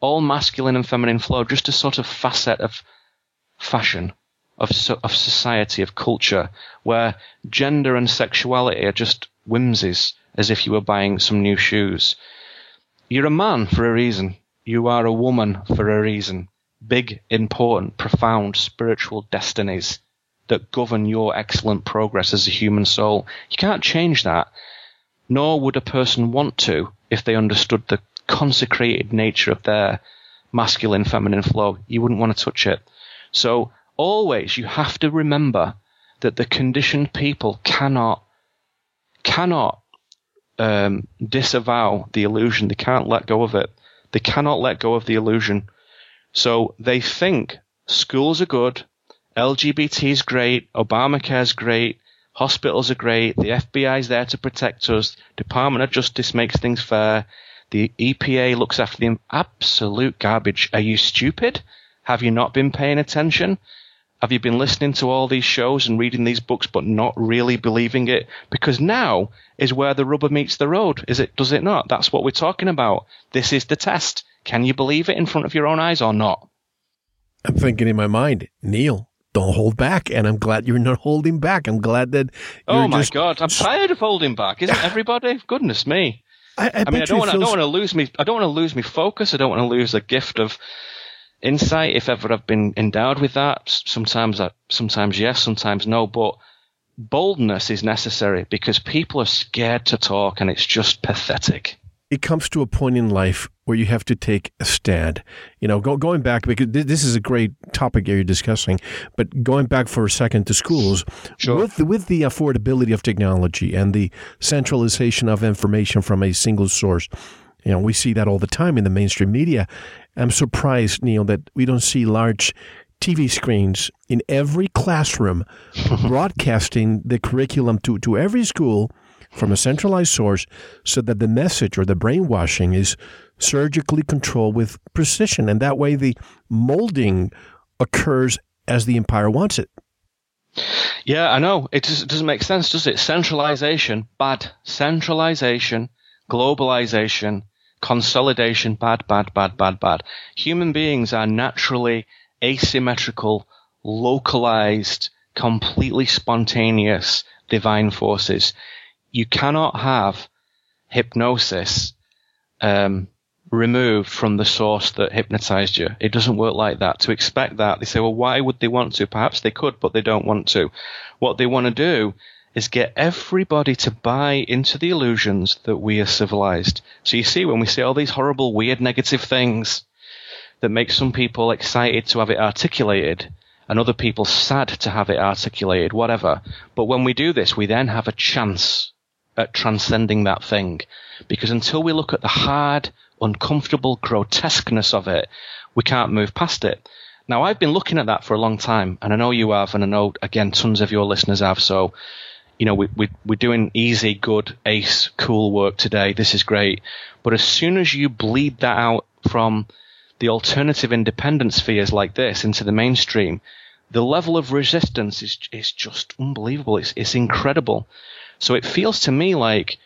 all masculine and feminine flow, just a sort of facet of fashion, of of society, of culture, where gender and sexuality are just whimsies, as if you were buying some new shoes. You're a man for a reason. You are a woman for a reason. Big, important, profound spiritual destinies that govern your excellent progress as a human soul. You can't change that. Nor would a person want to if they understood the consecrated nature of their masculine feminine flow. You wouldn't want to touch it. So always you have to remember that the conditioned people cannot cannot um, disavow the illusion. They can't let go of it. They cannot let go of the illusion. So they think schools are good, LGBT is great, Obamacare is great, hospitals are great, the FBI is there to protect us, Department of Justice makes things fair, the EPA looks after the absolute garbage. Are you stupid? Have you not been paying attention? Have you been listening to all these shows and reading these books but not really believing it? Because now is where the rubber meets the road. Is it? Does it not? That's what we're talking about. This is the test. Can you believe it in front of your own eyes or not? I'm thinking in my mind, Neil, don't hold back. And I'm glad you're not holding back. I'm glad that. Oh my just, God, I'm tired of holding back. Isn't everybody? Goodness me. I, I, I mean, I don't want. I to lose me. I don't want to lose me focus. I don't want to lose the gift of insight if ever I've been endowed with that. Sometimes, I, sometimes yes, sometimes no. But boldness is necessary because people are scared to talk, and it's just pathetic. it comes to a point in life where you have to take a stand. You know, go, going back because this is a great topic you're discussing, but going back for a second to schools sure. with the, with the affordability of technology and the centralization of information from a single source. You know, we see that all the time in the mainstream media. I'm surprised, Neil, that we don't see large TV screens in every classroom broadcasting the curriculum to, to every school from a centralized source so that the message or the brainwashing is surgically controlled with precision. And that way the molding occurs as the empire wants it. Yeah, I know. It, just, it doesn't make sense, does it? Centralization, bad. Centralization, globalization, consolidation, bad, bad, bad, bad, bad. Human beings are naturally asymmetrical, localized, completely spontaneous divine forces you cannot have hypnosis um, removed from the source that hypnotized you. It doesn't work like that. To expect that, they say, well, why would they want to? Perhaps they could, but they don't want to. What they want to do is get everybody to buy into the illusions that we are civilized. So you see, when we say all these horrible, weird, negative things that make some people excited to have it articulated, and other people sad to have it articulated, whatever. But when we do this, we then have a chance at transcending that thing. Because until we look at the hard, uncomfortable grotesqueness of it, we can't move past it. Now, I've been looking at that for a long time, and I know you have, and I know, again, tons of your listeners have. So, you know, we, we, we're doing easy, good, ace, cool work today. This is great. But as soon as you bleed that out from the alternative independent spheres like this into the mainstream, the level of resistance is, is just unbelievable. It's, it's incredible. So it feels to me like,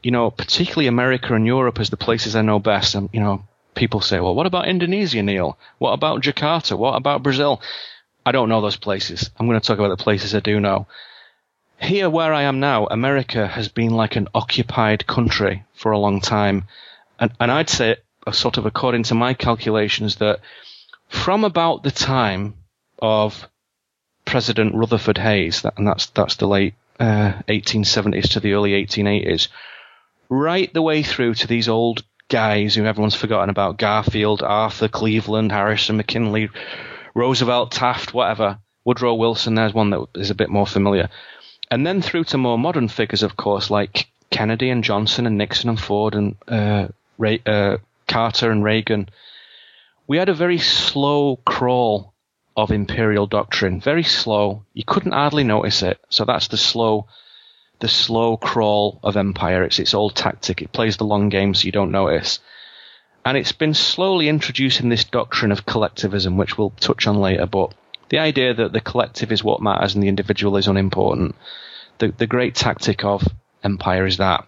you know, particularly America and Europe as the places I know best. And, you know, people say, well, what about Indonesia, Neil? What about Jakarta? What about Brazil? I don't know those places. I'm going to talk about the places I do know. Here, where I am now, America has been like an occupied country for a long time. And, and I'd say, uh, sort of according to my calculations, that from about the time of President Rutherford Hayes, and that's that's the late 1870s uh, to the early 1880s, right the way through to these old guys who everyone's forgotten about Garfield, Arthur, Cleveland, Harrison, McKinley, Roosevelt, Taft, whatever. Woodrow Wilson, there's one that is a bit more familiar. And then through to more modern figures, of course, like Kennedy and Johnson and Nixon and Ford and uh, Ray, uh, Carter and Reagan. We had a very slow crawl of imperial doctrine. Very slow. You couldn't hardly notice it. So that's the slow, the slow crawl of empire. It's its old tactic. It plays the long game so you don't notice. And it's been slowly introducing this doctrine of collectivism, which we'll touch on later. But the idea that the collective is what matters and the individual is unimportant. The, the great tactic of empire is that.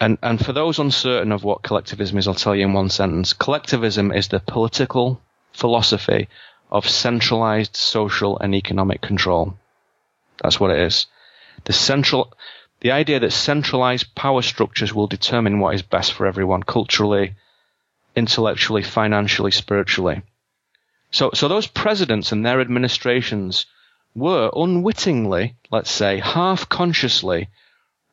And, and for those uncertain of what collectivism is, I'll tell you in one sentence. Collectivism is the political philosophy of centralized social and economic control. That's what it is. The central, the idea that centralized power structures will determine what is best for everyone culturally, intellectually, financially, spiritually. So, so those presidents and their administrations were unwittingly, let's say, half consciously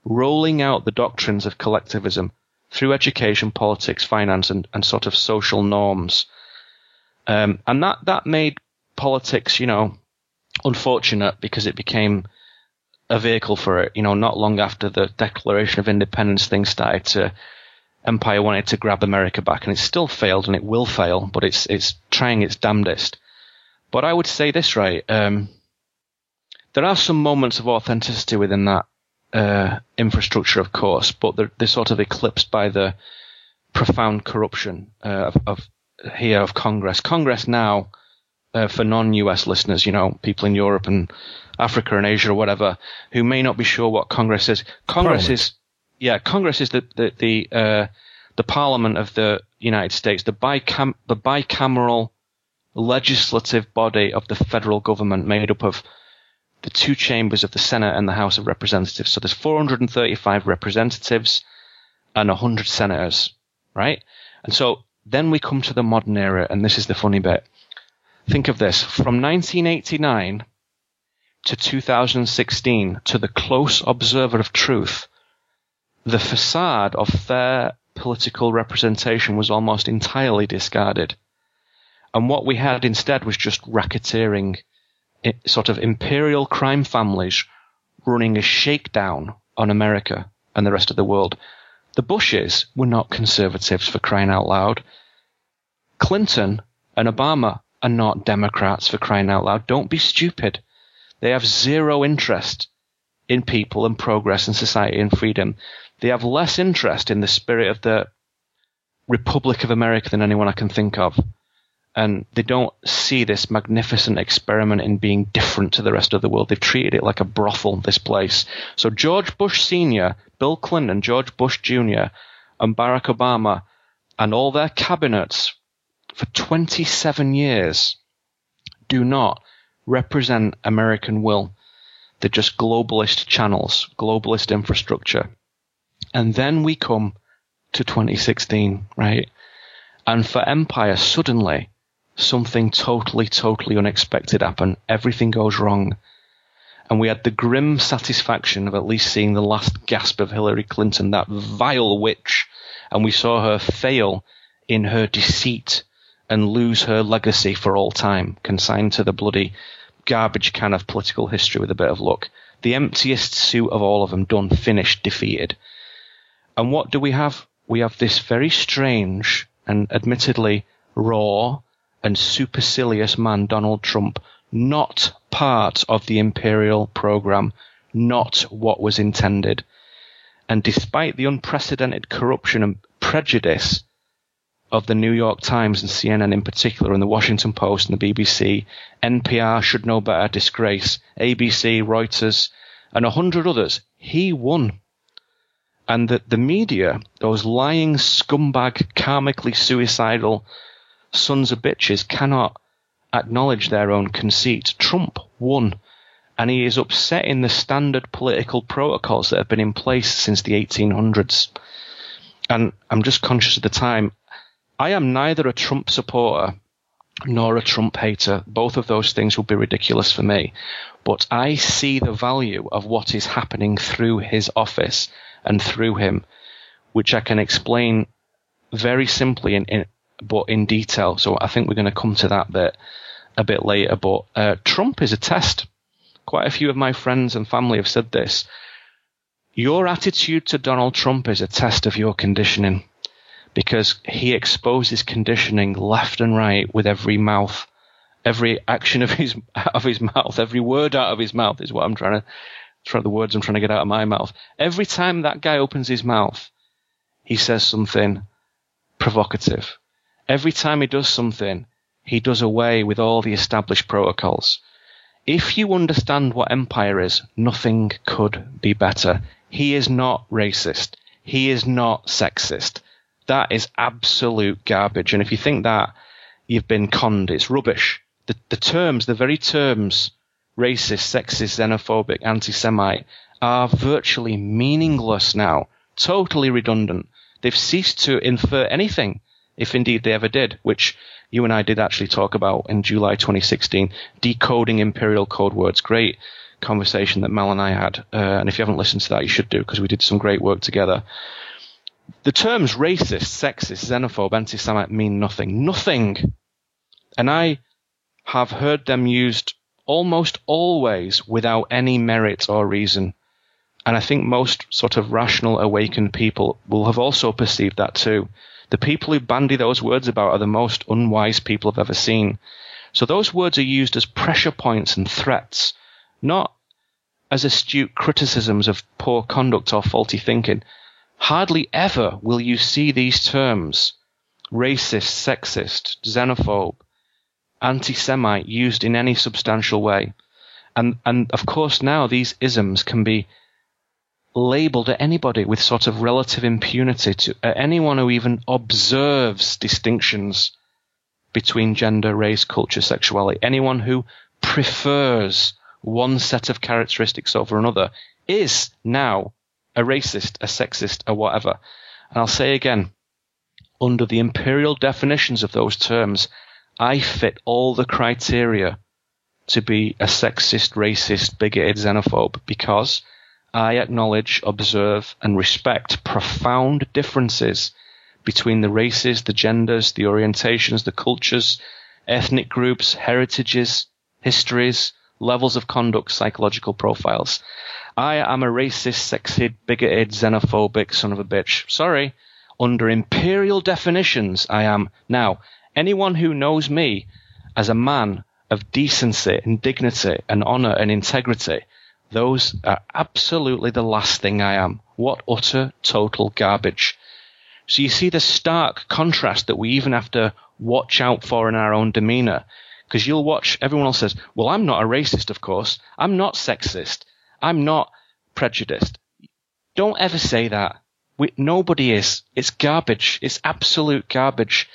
rolling out the doctrines of collectivism through education, politics, finance, and, and sort of social norms um, and that, that made politics, you know, unfortunate because it became a vehicle for it. You know, not long after the Declaration of Independence, things started to, Empire wanted to grab America back, and it still failed, and it will fail, but it's it's trying its damnedest. But I would say this, right? Um, there are some moments of authenticity within that uh, infrastructure, of course, but they're, they're, sort of eclipsed by the profound corruption uh, of, of here of Congress. Congress now, uh, for non-US listeners, you know, people in Europe and Africa and Asia or whatever, who may not be sure what Congress is. Congress Parliament. is, yeah, Congress is the the the, uh, the Parliament of the United States, the bicam the bicameral legislative body of the federal government, made up of the two chambers of the Senate and the House of Representatives. So there's 435 representatives and 100 senators, right? And so then we come to the modern era, and this is the funny bit. Think of this from 1989 to 2016, to the close observer of truth, the facade of fair political representation was almost entirely discarded. And what we had instead was just racketeering, sort of imperial crime families running a shakedown on America and the rest of the world. The Bushes were not conservatives for crying out loud. Clinton and Obama are not Democrats for crying out loud. Don't be stupid. They have zero interest in people and progress and society and freedom. They have less interest in the spirit of the Republic of America than anyone I can think of. And they don't see this magnificent experiment in being different to the rest of the world. They've treated it like a brothel, this place. So George Bush Sr., Bill Clinton, George Bush Jr., and Barack Obama, and all their cabinets for 27 years do not represent American will. They're just globalist channels, globalist infrastructure. And then we come to 2016, right? And for Empire, suddenly something totally, totally unexpected happened. Everything goes wrong. And we had the grim satisfaction of at least seeing the last gasp of Hillary Clinton, that vile witch. And we saw her fail in her deceit and lose her legacy for all time, consigned to the bloody garbage can of political history with a bit of luck. The emptiest suit of all of them, done, finished, defeated. And what do we have? We have this very strange and admittedly raw and supercilious man, Donald Trump, not part of the imperial program, not what was intended. And despite the unprecedented corruption and prejudice of the New York Times and CNN in particular, and the Washington Post and the BBC, NPR should know better, disgrace, ABC, Reuters, and a hundred others. He won. And that the media, those lying scumbag, karmically suicidal sons of bitches, cannot acknowledge their own conceit. Trump won. And he is upsetting the standard political protocols that have been in place since the 1800s. And I'm just conscious of the time. I am neither a Trump supporter nor a Trump hater. Both of those things would be ridiculous for me. But I see the value of what is happening through his office and through him, which I can explain very simply in, in but in detail. So I think we're going to come to that bit a bit later. But uh, Trump is a test. Quite a few of my friends and family have said this. Your attitude to Donald Trump is a test of your conditioning because he exposes conditioning left and right with every mouth, every action of his of his mouth, every word out of his mouth is what I'm trying to try the words I'm trying to get out of my mouth. Every time that guy opens his mouth, he says something provocative. Every time he does something, he does away with all the established protocols. If you understand what empire is, nothing could be better. He is not racist. He is not sexist. That is absolute garbage. And if you think that, you've been conned. It's rubbish. The, the terms, the very terms, racist, sexist, xenophobic, anti-Semite, are virtually meaningless now. Totally redundant. They've ceased to infer anything, if indeed they ever did, which you and I did actually talk about in July 2016, decoding imperial code words. Great conversation that Mel and I had. Uh, and if you haven't listened to that, you should do because we did some great work together. The terms racist, sexist, xenophobe, anti Semite mean nothing. Nothing. And I have heard them used almost always without any merit or reason. And I think most sort of rational, awakened people will have also perceived that too. The people who bandy those words about are the most unwise people I've ever seen. So those words are used as pressure points and threats, not as astute criticisms of poor conduct or faulty thinking. Hardly ever will you see these terms racist, sexist, xenophobe, anti Semite used in any substantial way. And, and of course, now these isms can be labeled at anybody with sort of relative impunity to anyone who even observes distinctions between gender, race, culture, sexuality. Anyone who prefers one set of characteristics over another is now a racist, a sexist, a whatever. And I'll say again, under the imperial definitions of those terms, I fit all the criteria to be a sexist, racist, bigoted, xenophobe because I acknowledge, observe, and respect profound differences between the races, the genders, the orientations, the cultures, ethnic groups, heritages, histories, levels of conduct, psychological profiles. I am a racist, sexist, bigoted, xenophobic son of a bitch. Sorry. Under imperial definitions, I am. Now, anyone who knows me as a man of decency and dignity and honor and integrity, those are absolutely the last thing I am. What utter total garbage. So you see the stark contrast that we even have to watch out for in our own demeanor. Because you'll watch, everyone else says, well, I'm not a racist, of course. I'm not sexist. I'm not prejudiced. Don't ever say that. We, nobody is. It's garbage. It's absolute garbage.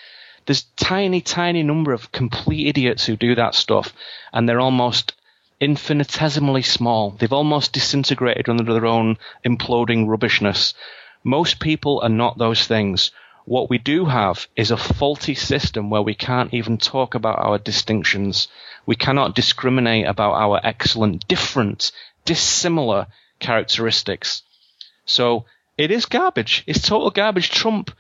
There's tiny, tiny number of complete idiots who do that stuff, and they're almost infinitesimally small. They've almost disintegrated under their own imploding rubbishness. Most people are not those things. What we do have is a faulty system where we can't even talk about our distinctions. We cannot discriminate about our excellent, different, dissimilar characteristics. So it is garbage. It's total garbage. Trump,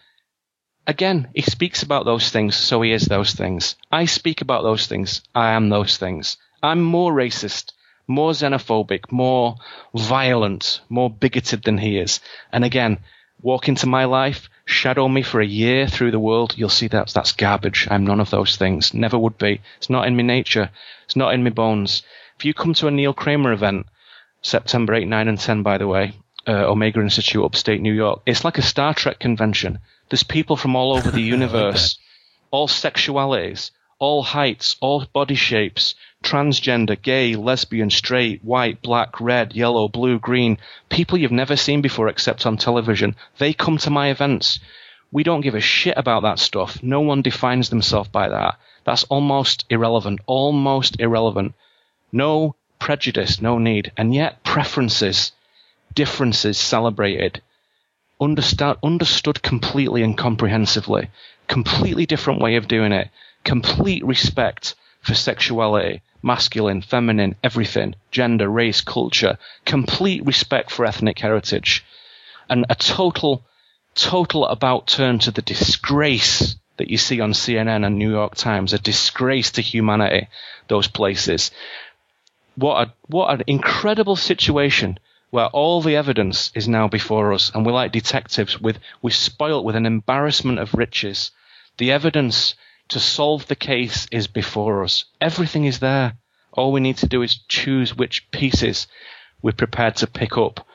again, he speaks about those things, so he is those things. I speak about those things. I am those things. I'm more racist, more xenophobic, more violent, more bigoted than he is. And again, walk into my life, shadow me for a year through the world, you'll see that that's garbage. I'm none of those things. Never would be. It's not in my nature. It's not in my bones. If you come to a Neil Kramer event, September 8, 9, and 10, by the way, uh, Omega Institute, upstate New York, it's like a Star Trek convention. There's people from all over the universe, all sexualities, all heights, all body shapes, transgender, gay, lesbian, straight, white, black, red, yellow, blue, green, people you've never seen before except on television. They come to my events. We don't give a shit about that stuff. No one defines themselves by that. That's almost irrelevant. Almost irrelevant. No prejudice, no need. And yet preferences, differences celebrated. Understand, understood completely and comprehensively. Completely different way of doing it complete respect for sexuality, masculine, feminine, everything, gender, race, culture, complete respect for ethnic heritage, and a total, total about turn to the disgrace that you see on CNN and New York Times, a disgrace to humanity, those places. What a, what an incredible situation where all the evidence is now before us and we're like detectives with, we're spoilt with an embarrassment of riches. The evidence to solve the case is before us. Everything is there. All we need to do is choose which pieces we're prepared to pick up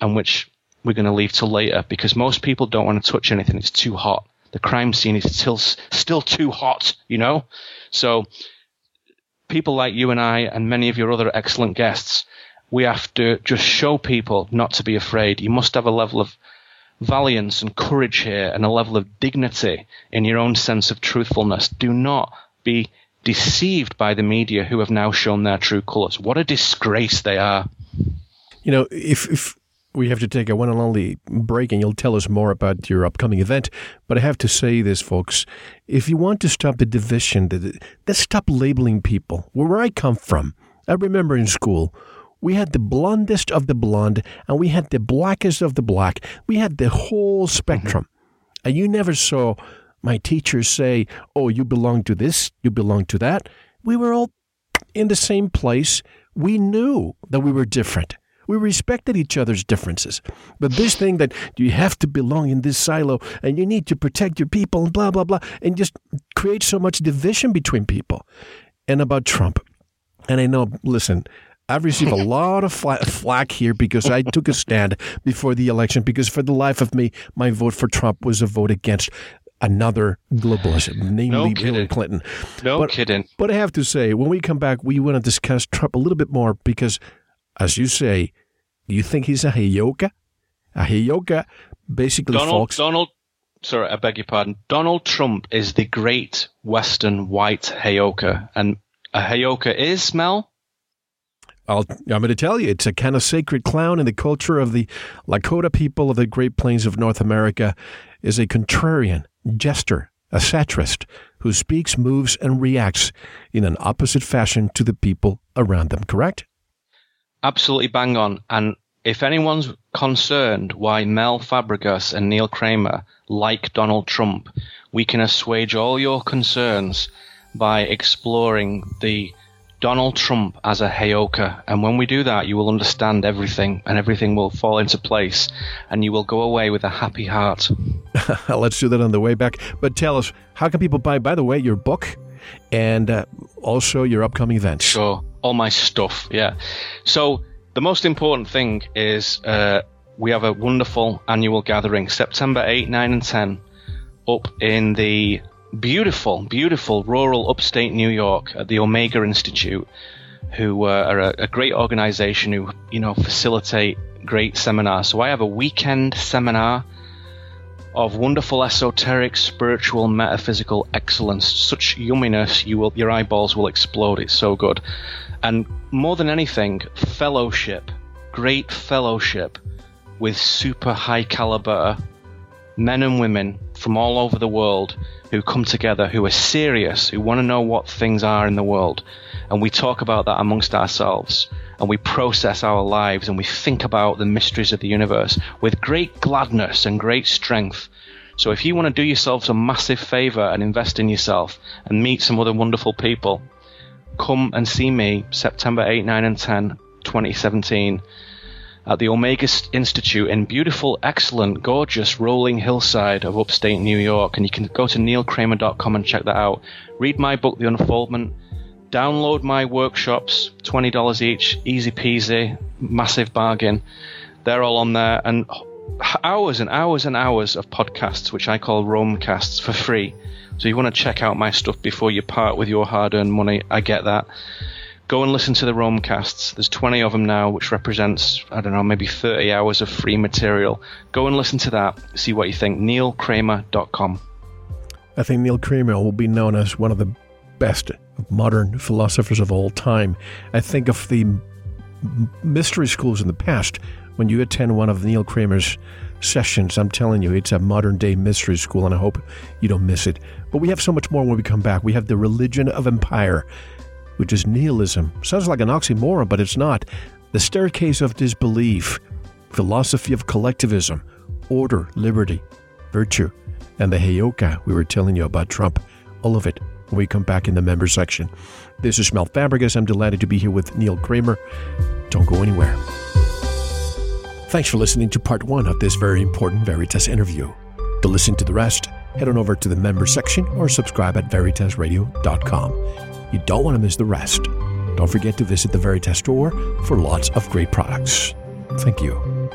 and which we're going to leave till later because most people don't want to touch anything. It's too hot. The crime scene is still, still too hot, you know? So people like you and I and many of your other excellent guests, we have to just show people not to be afraid. You must have a level of valiance and courage here and a level of dignity in your own sense of truthfulness. Do not be deceived by the media who have now shown their true colors. What a disgrace they are. You know, if, if we have to take a one and only break and you'll tell us more about your upcoming event. But I have to say this, folks. If you want to stop the division, let's stop labeling people. Where I come from, I remember in school, we had the blondest of the blonde and we had the blackest of the black. We had the whole spectrum. Mm-hmm. And you never saw my teachers say, Oh, you belong to this, you belong to that. We were all in the same place. We knew that we were different. We respected each other's differences. But this thing that you have to belong in this silo and you need to protect your people and blah, blah, blah, and just create so much division between people. And about Trump. And I know, listen, I've received a lot of flack here because I took a stand before the election because for the life of me, my vote for Trump was a vote against another globalist, namely no Hillary Clinton. No but, kidding. But I have to say, when we come back, we want to discuss Trump a little bit more because, as you say, you think he's a heyoka? A heyoka, basically, Donald, folks. Donald, sorry, I beg your pardon. Donald Trump is the great Western white heyoka, and a heyoka is Mel I'll, I'm going to tell you, it's a kind of sacred clown in the culture of the Lakota people of the Great Plains of North America is a contrarian, jester, a satirist who speaks, moves, and reacts in an opposite fashion to the people around them, correct? Absolutely bang on. And if anyone's concerned why Mel Fabregas and Neil Kramer like Donald Trump, we can assuage all your concerns by exploring the Donald Trump as a Heyoka. And when we do that, you will understand everything and everything will fall into place and you will go away with a happy heart. Let's do that on the way back. But tell us, how can people buy, by the way, your book and uh, also your upcoming events? Sure. All my stuff. Yeah. So the most important thing is uh, we have a wonderful annual gathering, September 8, 9, and 10, up in the beautiful, beautiful rural upstate New York at the Omega Institute, who uh, are a, a, great organization who, you know, facilitate great seminars. So I have a weekend seminar of wonderful esoteric, spiritual, metaphysical excellence. Such yumminess, you will, your eyeballs will explode. It's so good. And more than anything, fellowship, great fellowship with super high caliber men and women from all over the world who come together, who are serious, who want to know what things are in the world. And we talk about that amongst ourselves and we process our lives and we think about the mysteries of the universe with great gladness and great strength. So if you want to do yourselves a massive favor and invest in yourself and meet some other wonderful people, come and see me September 8, 9, and 10, 2017 at the Omega Institute in beautiful, excellent, gorgeous rolling hillside of upstate New York. And you can go to neilkramer.com and check that out. Read my book, The Unfoldment. Download my workshops, $20 each, easy peasy, massive bargain. They're all on there. And hours and hours and hours of podcasts, which I call Romecasts, for free. So you want to check out my stuff before you part with your hard earned money. I get that go and listen to the Romecasts. There's 20 of them now, which represents, I don't know, maybe 30 hours of free material. Go and listen to that. See what you think. NeilKramer.com. I think Neil Kramer will be known as one of the best modern philosophers of all time. I think of the mystery schools in the past. When you attend one of Neil Kramer's sessions, I'm telling you, it's a modern day mystery school, and I hope you don't miss it. But we have so much more when we come back. We have the religion of empire which is nihilism. Sounds like an oxymoron, but it's not. The staircase of disbelief, philosophy of collectivism, order, liberty, virtue, and the Heyoka we were telling you about Trump. All of it when we come back in the member section. This is Mel Fabregas. I'm delighted to be here with Neil Kramer. Don't go anywhere. Thanks for listening to part one of this very important Veritas interview. To listen to the rest, head on over to the member section or subscribe at veritasradio.com. You don't want to miss the rest. Don't forget to visit the Veritas store for lots of great products. Thank you.